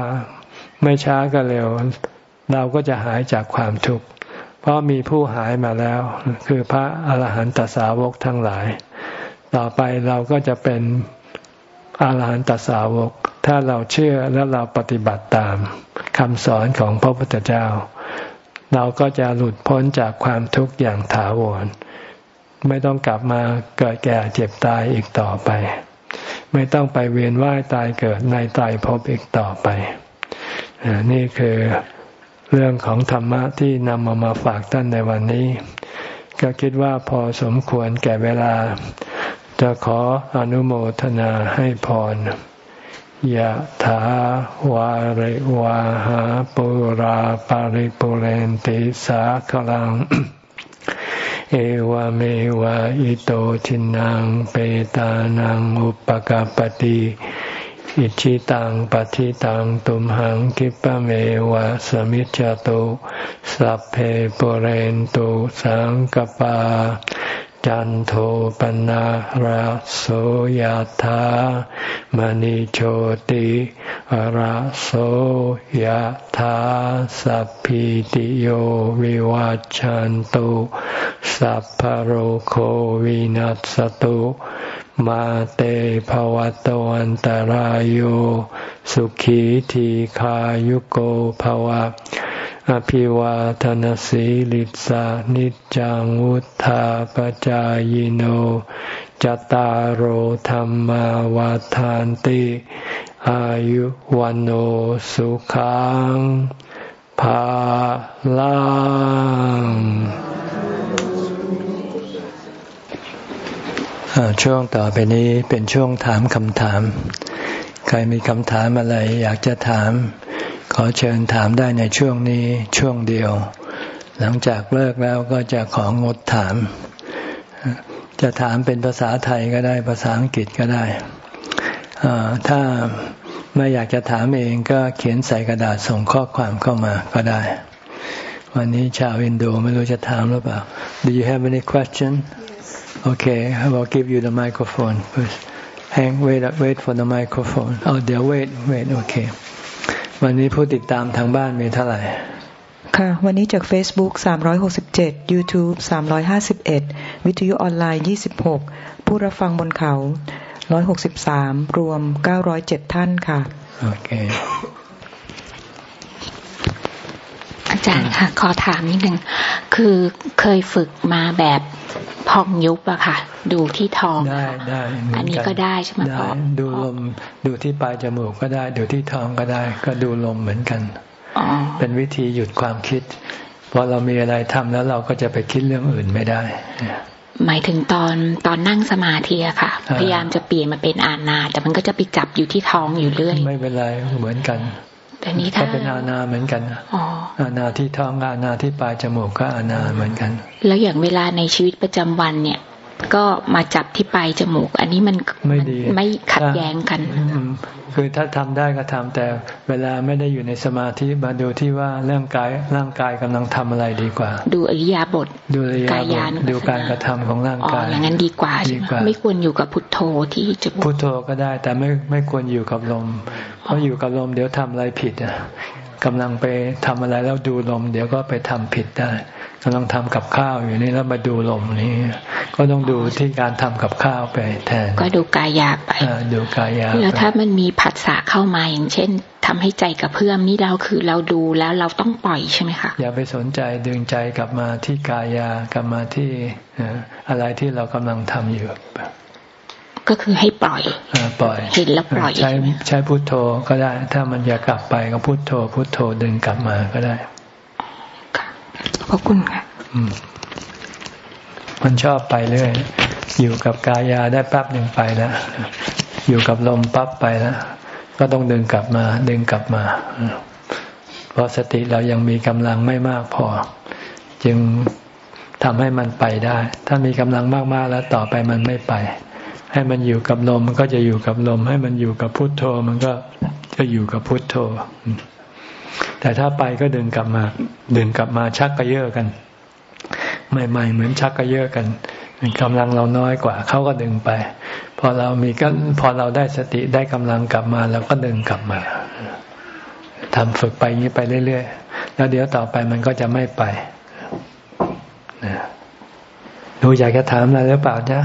Speaker 1: ไม่ช้าก็เร็ว เราก็จะหายจากความทุกข์เพราะมีผู้หายมาแล้ว คือพระอาหารหันตสาวกทั้งหลาย ต่อไปเราก็จะเป็น อาหารหันตสาวก ถ้าเราเชื่อและเราปฏิบัติตามคำสอนของพระพุทธเจ้า เราก็จะหลุดพ้นจากความทุกข์อย่างถาวร ไม่ต้องกลับมาเกิดแก่เจ็บตายอีกต่อไป ไม่ต้องไปเวียนว่ายตายเกิดในตายพบอีกต่อไป นี่คือเรื่องของธรรมะที่นำมามาฝากท่านในวันนี้ ก็คิดว่าพอสมควรแก่เวลา จะขออนุโมทนาให้พรยะถาวาริวาหาปุราปาริปุเรนติสาคลัง เอวเมวะอิโตทินังเปตานังอุปกาปติอิชิตังปฏิตังตุมหังคิปะเมวะสมิจจตุสัพเพปเรนตุสังกปา จันโทปนะราโสยธามณิโชติราโสยธาสัพพิติโยวิวัจจันตุสัพพโรโควินัสตุมาเตภวัตวันตารโยสุขีทีขายุโกภวะ อภิวาทนสีลิสานิจังวุธาปจายโนจตารโหธรรมวาทานติ อายุวันโอสุขังภาลังช่วงต่อไปนี้เป็นช่วงถามคำถาม ใครมีคำถามอะไรอยากจะถาม ขอเชิญถามได้ในช่วงนี้ช่วงเดียว หลังจากเลิกแล้วก็จะของงดถาม จะถามเป็นภาษาไทยก็ได้ภาษาอังกฤษก็ได้ ถ้าไม่อยากจะถามเองก็เขียนใส่กระดาษส่งข้อความเข้ามาก็ได้ วันนี้ชาวอินโดไม่รู้จะถามหรือเปล่า Do you have any question? Okay, I will give you the microphone first. Hang, wait, wait for the microphone. Oh, there, wait, wait. Okay. วันนี้ผู้ติดตามทางบ้านมีเท่าไหร่
Speaker 2: ค่ะ วันนี้จาก Facebook 367 YouTube 351 วิทยุออนไลน์ 26 ผู้รับฟังบนเขา 163 รวม 907 ท่านค่ะ
Speaker 1: โอเค
Speaker 3: อา จารย์ค่ะขอถามนิดนึงคือเคยฝึกมาแบบพองยุบอะค่ะ ดูที่ท้อง
Speaker 1: ได้ได้
Speaker 3: อันนี้ก็ได้ใช่ไหมพ่อ
Speaker 1: ดูลมดูที่ปลายจมูกก็ได้ ดูที่ท้องก็ได้ ก็ดูลมเหมือนกันเป็นวิธีหยุดความคิดพอเรามีอะไรทำแล้วเราก็จะไปคิดเรื่องอื่นไม่ได้
Speaker 3: หมายถึงตอนตอนนั่งสมาธิอะค่ะ พยายามจะเปลี่ยนมาเป็นอานาแต่มันก็จะไปจับอยู่ที่ท้องอยู่เรื่อย
Speaker 1: ไม่เป็นไรเหมือนกัน
Speaker 3: แต่นี้ถ้า
Speaker 1: เป็นอาณาเหมือนกันอาณาที่ท้องอาณาที่ปลายจมูกก็อาณาเหมือนกัน
Speaker 3: แล้วอย่างเวลาในชีวิตประจำวันเนี่ย ก็มาจับที่ปลายจมูก อันนี้มัน
Speaker 1: ไม่ดี
Speaker 3: ไม่ขัดแย้งกัน
Speaker 1: คือถ้าทำได้ก็ทำแต่เวลาไม่ได้อยู่ในสมาธิมาดูที่ว่าร่างกายร่างกายกำลังทำอะไรดีกว่า
Speaker 3: ดูอริยาบท
Speaker 1: ดูอริยาบทดูการกระทำของร่างกาย
Speaker 3: อย่างนั้นดีกว่า ไม่ควรอยู่กับพุทโธที่จะ
Speaker 1: พุทโธก็ได้ แต่ไม่ไม่ควรอยู่กับลม เพราะอยู่กับลมเดี๋ยวทำอะไรผิดอะกำลังไปทำอะไรแล้วดูลม เดี๋ยวก็ไปทำผิดได้ กำลังทำกับข้าวอยู่นี่แล้วมาดูลมนี้ก็ต้องดูที่การทำกับข้าวไปแทน
Speaker 3: ก็ดูกายาไป
Speaker 1: ดูกายา
Speaker 3: แล้วถ้ามันมีผัสสะเข้ามาอย่างเช่นทำให้ใจกับเพื่อมนี่เราคือเราดูแล้วเราต้องปล่อยใช่ไหมคะ
Speaker 1: อย่าไปสนใจดึงใจกลับมาที่กายากลับมาที่อะไรที่เรากำลังทำอยู่
Speaker 3: ก็คือให้ปล่อย
Speaker 1: ปล่อย
Speaker 3: เห็นแล้วปล่อย
Speaker 1: ใช้ใช้พุทโธก็ได้ ถ้ามันอยากกลับไปก็พุทโธ พุทโธดึงกลับมาก็ได้
Speaker 3: ขอบคุณค่ะ
Speaker 1: มันชอบไปเรื่อย อยู่กับกายาได้แป๊บหนึ่งไปแล้ว อยู่กับลมปั๊บไปแล้ว ก็ต้องดึงกลับมา ดึงกลับมา เพราะสติเรายังมีกำลังไม่มากพอ จึงทำให้มันไปได้ ถ้ามีกำลังมากๆแล้วต่อไปมันไม่ไป ให้มันอยู่กับลมมันก็จะอยู่กับลม ให้มันอยู่กับพุทโธ มันก็จะอยู่กับพุทโธ แต่ถ้าไปก็ดึงกลับมา ดึงกลับมาชักกระเยาะกัน ใหม่ ๆ เหมือนชักกระเยาะกันกำลังเราน้อยกว่าเขาก็ดึงไป พอเรามีก็พอเราได้สติได้กำลังกลับมาเราก็ดึงกลับมาทำฝึกไปนี้ไปเรื่อยๆ แล้วเดี๋ยวต่อไปมันก็จะไม่ไปดูอยากจะถามอะไรหรือเปล่าจ๊ะ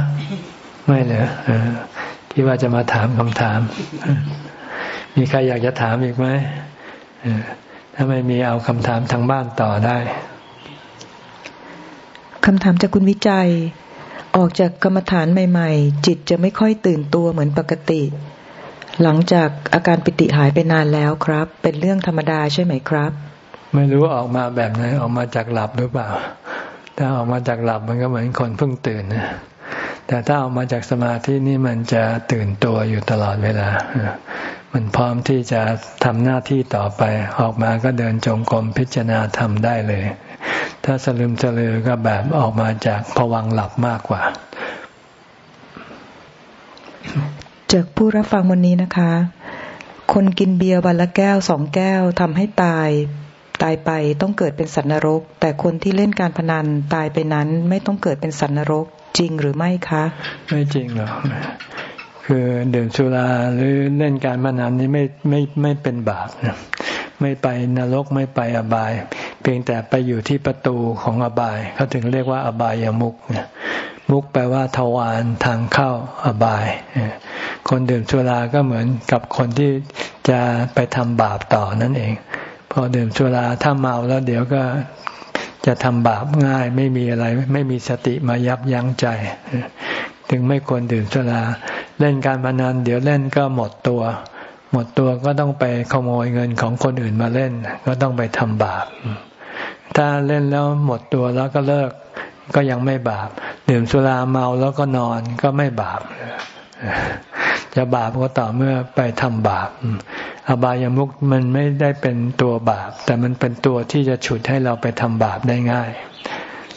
Speaker 1: ไม่เหรอคิดว่าจะมาถามคำถาม มีใครอยากจะถามอีกไหม ถ้าไม่มีเอาคำถามทางบ้านต่อได้
Speaker 2: คำถามจากคุณวิจัย ออกจากกรรมฐานใหม่ ๆ จิตจะไม่ค่อยตื่นตัวเหมือนปกติ หลังจากอาการปิติหายไปนานแล้วครับ เป็นเรื่องธรรมดาใช่ไหมครับ
Speaker 1: ไม่รู้ออกมาแบบไหนออกมาจากหลับหรือเปล่า ถ้าออกมาจากหลับมันก็เหมือนคนเพิ่งตื่นนะ แต่ถ้าออกมาจากสมาธินี่มันจะตื่นตัวอยู่ตลอดเวลา มันพร้อมที่จะทำหน้าที่ต่อไป ออกมาก็เดินจงกรมพิจารณาทำได้เลย ถ้าสลืมสลือก็แบบออกมาจากผวังหลับมากกว่า
Speaker 2: จากผู้รับฟังวันนี้นะคะ คนกินเบียร์วันละแก้วสองแก้วทำให้ตายตายไปต้องเกิดเป็นสัตว์นรก แต่คนที่เล่นการพนันตายไปนั้นไม่ต้องเกิดเป็นสัตว์นรก จริงหรือไม่คะ
Speaker 1: ไม่จริงหรอกคือดื่มสุราหรือเล่นการพนันนี้ไม่ไม่ไม่เป็นบาปนะไม่ไปนรกไม่ไปอบาย เพียงแต่ไปอยู่ที่ประตูของอบายเขาถึงเรียกว่าอบายามุกเนี่ยมุกแปลว่าทวารทางเข้าอบาย คนดื่มสุราก็เหมือนกับคนที่จะไปทำบาปต่อนั่นเอง พอดื่มสุราถ้าเมาแล้วเดี๋ยวก็ จะทำบาปง่ายไม่มีอะไร ไม่มีสติมายับยั้งใจ ถึงไม่ควรดื่มสุราเล่นการพนันเดี๋ยวเล่นก็หมดตัว หมดตัวก็ต้องไปขโมยเงินของคนอื่นมาเล่น ก็ต้องไปทำบาป ถ้าเล่นแล้วหมดตัวแล้วก็เลิกก็ยังไม่บาป ดื่มสุราเมาแล้วก็นอนก็ไม่บาป จะบาปก็ต่อเมื่อไปทำบาป อบายามุกมันไม่ได้เป็นตัวบาป แต่มันเป็นตัวที่จะฉุดให้เราไปทำบาปได้ง่าย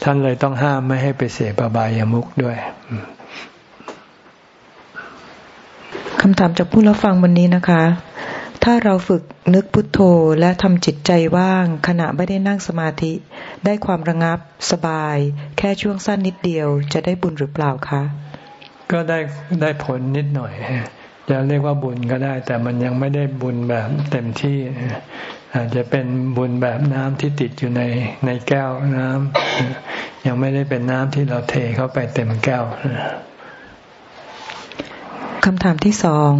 Speaker 1: ท่านเลยต้องห้ามไม่ให้ไปเสพอบายามุกด้วย
Speaker 2: คำถามจากผู้รับฟังวันนี้นะคะ ถ้าเราฝึกนึกพุทโธและทำจิตใจว่าง ขณะไม่ได้นั่งสมาธิ ได้ความระงับ สบาย แค่ช่วงสั้นนิดเดียว จะได้บุญหรือเปล่าคะ
Speaker 1: ก็ได้ได้ผลนิดหน่อยจะเรียกว่าบุญก็ได้ แต่มันยังไม่ได้บุญแบบเต็มที่ อาจจะเป็นบุญแบบน้ำที่ติดอยู่ในในแก้วน้ำยังไม่ได้เป็นน้ำที่เราเทเข้าไปเต็มแก้ว
Speaker 2: คำถามที่สอง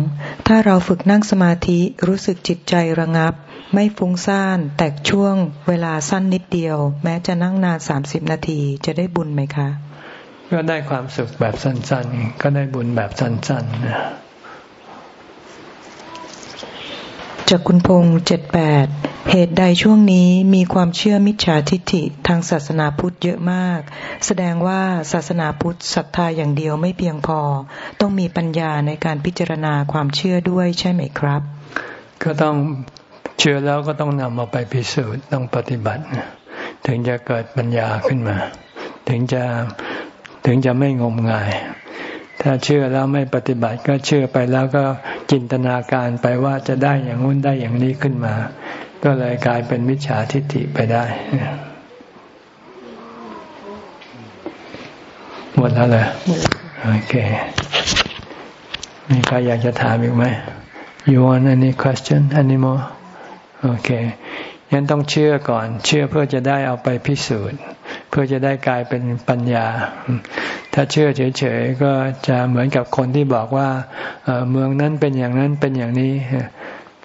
Speaker 2: ถ้าเราฝึกนั่งสมาธิรู้สึกจิตใจระงับ ไม่ฟุ้งซ่าน แต่ช่วงเวลาสั้นนิดเดียว แม้จะนั่งนานสามสิบนาทีจะได้บุญไหมคะ
Speaker 1: ก็ได้ความสุขแบบสั้น ๆ ก็ได้บุญแบบสั้นๆนะ
Speaker 2: จากคุณพงษ์เจ็ดแปดเหตุใดช่วงนี้มีความเชื่อมิจฉาทิฏฐิทางศาสนาพุทธเยอะมาก แสดงว่าศาสนาพุทธศรัทธาอย่างเดียวไม่เพียงพอ ต้องมีปัญญาในการพิจารณาความเชื่อด้วยใช่ไหมครับ
Speaker 1: ก็ต้องเชื่อแล้วก็ต้องนำมาไปพิสูจน์ต้องปฏิบัติ ถึงจะเกิดปัญญาขึ้นมา ถึงจะ ถึงจะไม่งมงาย ถ้าเชื่อแล้วไม่ปฏิบัติก็เชื่อไปแล้วก็จินตนาการไปว่าจะได้อย่างนู้นได้อย่างนี้ขึ้นมา ก็เลยกลายเป็นมิจฉาทิฏฐิไปได้ หมดแล้วเลยโอเคมีใครอยากจะถามอีกไหม you want any question anymore โอเคยันต้องเชื่อก่อน เชื่อเพื่อจะได้เอาไปพิสูจน์ เพื่อจะได้กลายเป็นปัญญา ถ้าเชื่อเฉยๆก็จะเหมือนกับคนที่บอกว่าเมืองนั้นเป็นอย่างนั้นเป็นอย่างนี้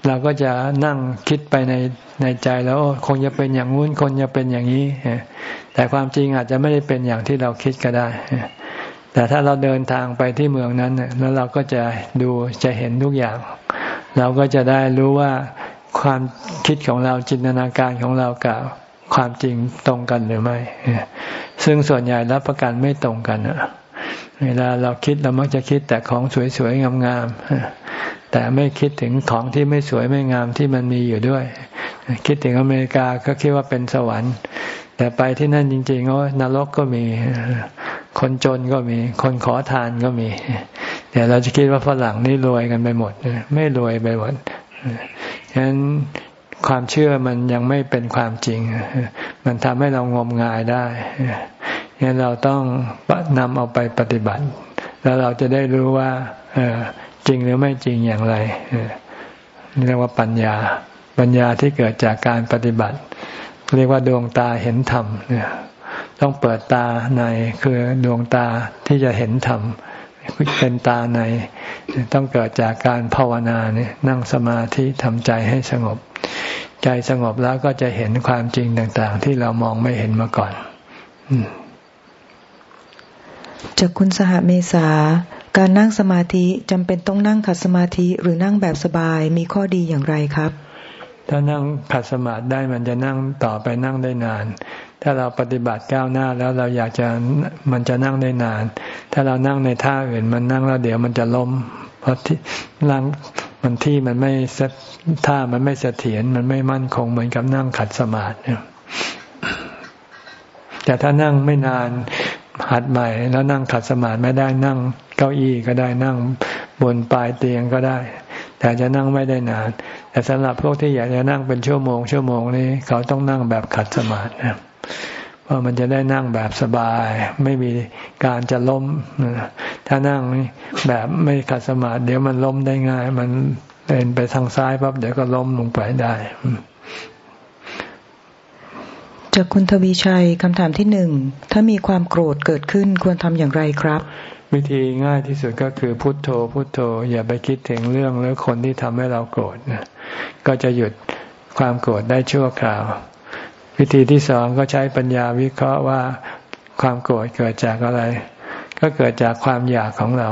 Speaker 1: เราก็จะนั่งคิดไปในในใจแล้วคงจะเป็นอย่างงู้นคนจะเป็นอย่างนี้ แต่ความจริงอาจจะไม่ได้เป็นอย่างที่เราคิดก็ได้แต่ถ้าเราเดินทางไปที่เมืองนั้นแล้วเราก็จะดูจะเห็นทุกอย่าง เราก็จะได้รู้ว่า ความคิดของเราจินตนาการของเรากับความจริงตรงกันหรือไม่ ซึ่งส่วนใหญ่รับประกันไม่ตรงกันเวลาเราคิดเรามักจะคิดแต่ของสวยๆงามๆแต่ไม่คิดถึงของที่ไม่สวยไม่งามที่มันมีอยู่ด้วย คิดถึงอเมริกาก็คิดว่าเป็นสวรรค์ แต่ไปที่นั่นจริงๆโอ้นรกก็มี คนจนก็มี คนขอทานก็มี เดี๋ยวเราจะคิดว่าฝรั่งนี่รวยกันไปหมด ไม่รวยไปหมด ฉะนั้นความเชื่อมันยังไม่เป็นความจริง มันทำให้เรางมงายได้งั้นเราต้องนำเอาไปปฏิบัติ แล้วเราจะได้รู้ว่าจริงหรือไม่จริงอย่างไรนี่เรียกว่าปัญญา ปัญญาที่เกิดจากการปฏิบัติ เรียกว่าดวงตาเห็นธรรมต้องเปิดตาในคือดวงตาที่จะเห็นธรรมเป็นตาในต้องเกิดจากการภาวนาเนี่ยนั่งสมาธิทำใจให้สงบ ใจสงบแล้วก็จะเห็นความจริงต่างๆ ที่เรามองไม่เห็นมาก่อน
Speaker 2: จากคุณสหเมษา การนั่งสมาธิจำเป็นต้องนั่งขัดสมาธิหรือนั่งแบบสบายมีข้อดีอย่างไรครับ
Speaker 1: ถ้านั่งขัดสมาธิได้มันจะนั่งต่อไปนั่งได้นาน ถ้าเราปฏิบัติก้าวหน้าแล้วเราอยากจะมันจะนั่งได้นาน ถ้าเรานั่งในท่าอื่น มันนั่งแล้วเดี๋ยวมันจะล้ม เพราะที่นั่งมันที่มันไม่ท่ามันไม่เสถียรมันไม่มั่นคงเหมือนกับนั่งขัดสมาธิแต่ถ้านั่งไม่นานหัดใหม่ แล้วนั่งขัดสมาธิไม่ได้นั่ง เก้าอี้ก็ได้นั่งบนปลายเตียงก็ได้ แต่จะนั่งไม่ได้นาน แต่สำหรับพวกที่อยากจะนั่งเป็นชั่วโมงชั่วโมงนี้ เขาต้องนั่งแบบขัดสมาธินะ เพราะมันจะได้นั่งแบบสบาย ไม่มีการจะล้ม ถ้านั่งแบบไม่ขัดสมาธิเดี๋ยวมันล้มได้ง่าย มันเดินไปทางซ้ายปั๊บเดี๋ยวก็ล้มลงไปได้
Speaker 2: จากคุณทวีชัยคำถามที่หนึ่ง ถ้ามีความโกรธเกิดขึ้นควรทำอย่างไรครับ
Speaker 1: วิธีง่ายที่สุดก็คือพุทโธ พุทโธ อย่าไปคิดถึงเรื่องหรือคนที่ทำให้เราโกรธนะก็จะหยุดความโกรธได้ชั่วคราว วิธีที่สองก็ใช้ปัญญาวิเคราะห์ว่าความโกรธเกิดจากอะไร ก็เกิดจากความอยากของเรา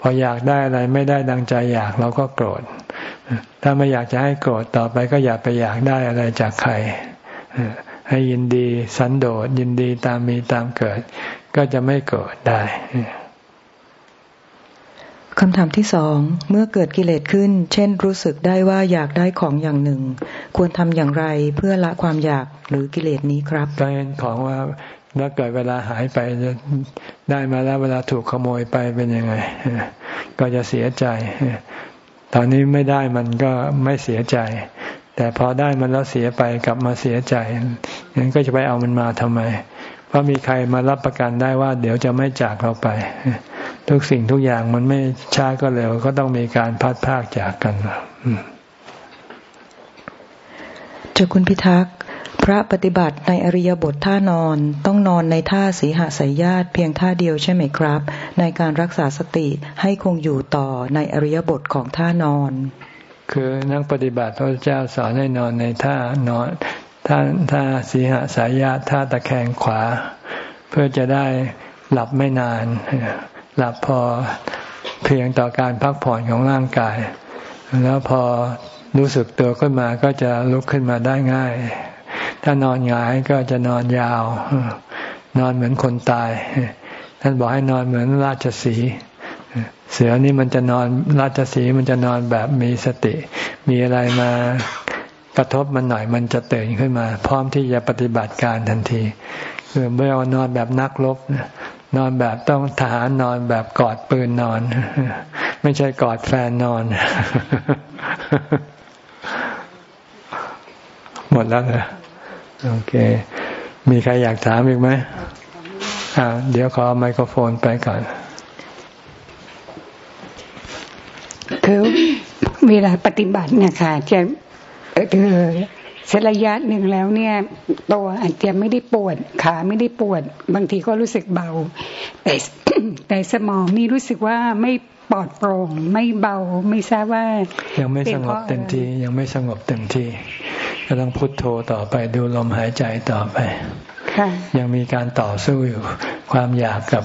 Speaker 1: พออยากได้อะไรไม่ได้ดังใจอยากเราก็โกรธ ถ้าไม่อยากจะให้โกรธต่อไปก็อย่าไปอยากได้อะไรจากใคร ให้ยินดีสันโดษยินดีตามมีตามเกิด ก็จะไม่เกิดได้
Speaker 2: คำถามที่สอง เมื่อเกิดกิเลสขึ้น เช่น รู้สึกได้ว่าอยากได้ของอย่างหนึ่ง ควรทำอย่างไรเพื่อละความอยากหรือกิเลสนี้ครับ
Speaker 1: ก็เห็นของว่าแล้วเกิดเวลาหายไปจะได้มาแล้วเวลาถูกขโมยไปเป็นยังไง ก็จะเสียใจ ตอนนี้ไม่ได้มันก็ไม่เสียใจ แต่พอได้มันแล้วเสียไปกลับมาเสียใจงั้นก็จะไปเอามันมาทำไม เพราะมีใครมารับประกันได้ว่า เดี๋ยวจะไม่จากเราไป ทุกสิ่งทุกอย่างมันไม่ช้าก็เร็ว ก็ต้องมีการพัดพากจากกัน
Speaker 2: เจ้าคุณพิทักษ์พระปฏิบัติในอริยบทท่านอนต้องนอนในท่าสีหสายญาติเพียงท่าเดียวใช่ไหมครับ ในการรักษาสติให้คงอยู่ต่อในอริยบทของท่านอน
Speaker 1: คือนักปฏิบัติพระเจ้าสอนให้นอนในท่านอนท่าท่าสีหสายญาติท่าตะแคงขวา เพื่อจะได้หลับไม่นาน หลับพอเพียงต่อการพักผ่อนของร่างกาย แล้วพอรู้สึกตัวขึ้นมาก็จะลุกขึ้นมาได้ง่าย ถ้านอนหงายก็จะนอนยาว นอนเหมือนคนตาย ท่านบอกให้นอนเหมือนราชสีเสือนี่มันจะนอนราชสีมันจะนอนแบบมีสติ มีอะไรมากระทบมันหน่อยมันจะตื่นขึ้นมา พร้อมที่จะปฏิบัติการทันทีคือเมื่อนอนแบบนักรบ นอนแบบต้องทหารนอนแบบกอดปืนนอน ไม่ใช่กอดแฟนนอน หมดแล้วเหรอโอเค มีใครอยากถามอีกไหมอ่าเดี๋ยวขอไมโครโฟนไปก่อน
Speaker 4: คือเวลาปฏิบัติเนี่ยค่ะจะเออ สัระยะหนึ่งแล้วเนี่ยตัวอาจจะไม่ได้ปวด ขาไม่ได้ปวด บางทีก็รู้สึกเบา แต่แต่สมองนี่รู้สึกว่าไม่ปลอดโปร่งไม่เบาไม่ทราบว่า
Speaker 1: ยังไม่สงบเต็มที่ยังไม่สงบเต็มที่ก็ต้องพุทโธต่อไปดูลมหายใจต่อไปยังมีการต่อสู้อยู่ ความอยากกับ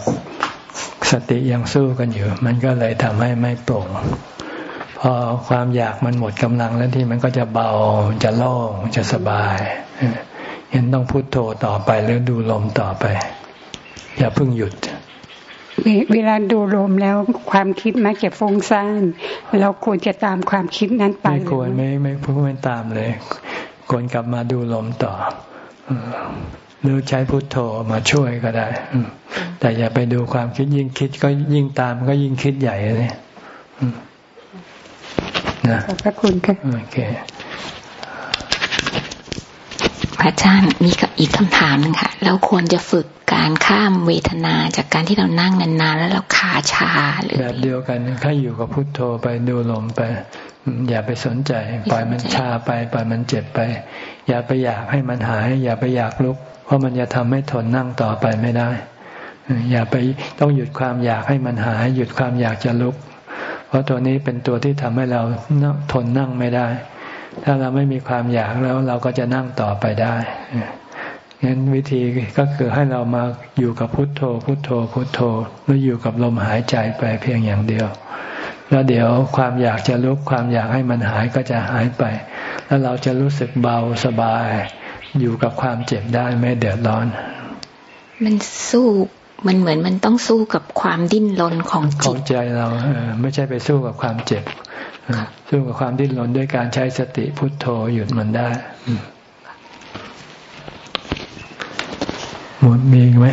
Speaker 1: สติยังสู้กันอยู่ มันก็เลยทำให้ไม่โปร่ง พอความอยากมันหมดกำลังแล้วที่มันก็จะเบาจะโล่งจะสบายเห็นต้องพุโทโธต่อไปหรือดูลมต่อไป อย่าเพิ่งหยุด
Speaker 4: เวลาดูลมแล้วความคิดมักจะฟุ้งซ่านเราควรจะตามความคิดนั้นไป
Speaker 1: ไม่ควรไม่ไม่พูดไม่ตามเลยควรกลับมาดูลมต่อหรือใช้พุทโธมาช่วยก็ได้แต่อย่าไปดูความคิดยิ่งคิดก็ยิ่งตามก็ยิ่งคิดใหญ่เลย
Speaker 4: นะขอบพระคุณค่ะโอเค
Speaker 3: พระอาจารย์มีอีกคำถามนึงค่ะเราควรจะฝึกการข้ามเวทนาจากการที่เรานั่งนานๆแล้วเราขาชาหรือ
Speaker 1: แบบเดียวกันถ้าอยู่กับพุทโธไปดูลมไป อย่าไปสนใจ ปล่อยมันชาไปปล่อยมันเจ็บไป อย่าไปอยากให้มันหาย อย่าไปอยากลุก เพราะมันจะทำให้ทนนั่งต่อไปไม่ได้ อย่าไปต้องหยุดความอยากให้มันหาย หยุดความอยากจะลุก เพราะตัวนี้เป็นตัวที่ทำให้เราทนนั่งไม่ได้ ถ้าเราไม่มีความอยากแล้วเราก็จะนั่งต่อไปได้งั้นวิธีก็คือให้เรามาอยู่กับพุทโธ พุทโธ พุทโธหรืออยู่กับลมหายใจไปเพียงอย่างเดียว แล้วเดี๋ยวความอยากจะลุกความอยากให้มันหายก็จะหายไป แล้วเราจะรู้สึกเบาสบาย อยู่กับความเจ็บได้ไม่เดือดร้อน
Speaker 3: มันสู้ มันเหมือนมันต้องสู้กับความดิ้นรนของจิต
Speaker 1: ของใจเราไม่ใช่ไปสู้กับความเจ็บสู้กับความดิ้นรนด้วยการใช้สติพุทโธหยุดมันได้หมดมีไหม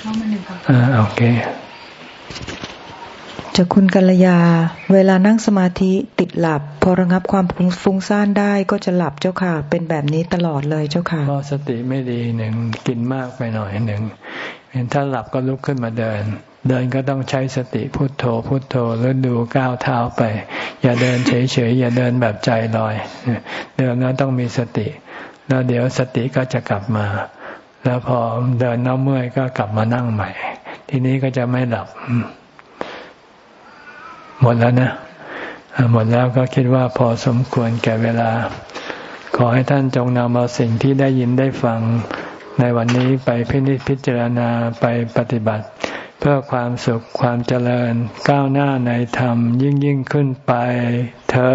Speaker 1: เข้ามาหนึ่งครับอ่าโอเค
Speaker 2: จากคุณกัลยา เวลานั่งสมาธิติดหลับ พอระงับความฟุ้งซ่านได้ก็จะหลับเจ้าค่ะ เป็นแบบนี้ตลอดเลยเจ้าค่ะ
Speaker 1: เพราะสติไม่ดีหนึ่งกินมากไปหน่อยหนึ่ง เห็นถ้าหลับก็ลุกขึ้นมาเดิน เดินก็ต้องใช้สติพุโทโธ พุโทโธแล้วดูก้าวเท้าไป อย่าเดินเฉยๆอย่าเดินแบบใจลอย เดินแล้วต้องมีสติ แล้วเดี๋ยวสติก็จะกลับมา แล้วพอเดินน้ำเมื่อยก็กลับมานั่งใหม่ ทีนี้ก็จะไม่หลับ หมดแล้วนะหมดแล้วก็คิดว่าพอสมควรแก่เวลา ขอให้ท่านจงนำเอาสิ่งที่ได้ยินได้ฟัง ในวันนี้ไปพินิจพิจารณาไปปฏิบัติ เพื่อความสุขความเจริญก้าวหน้าในธรรมยิ่งยิ่งขึ้นไปเธอ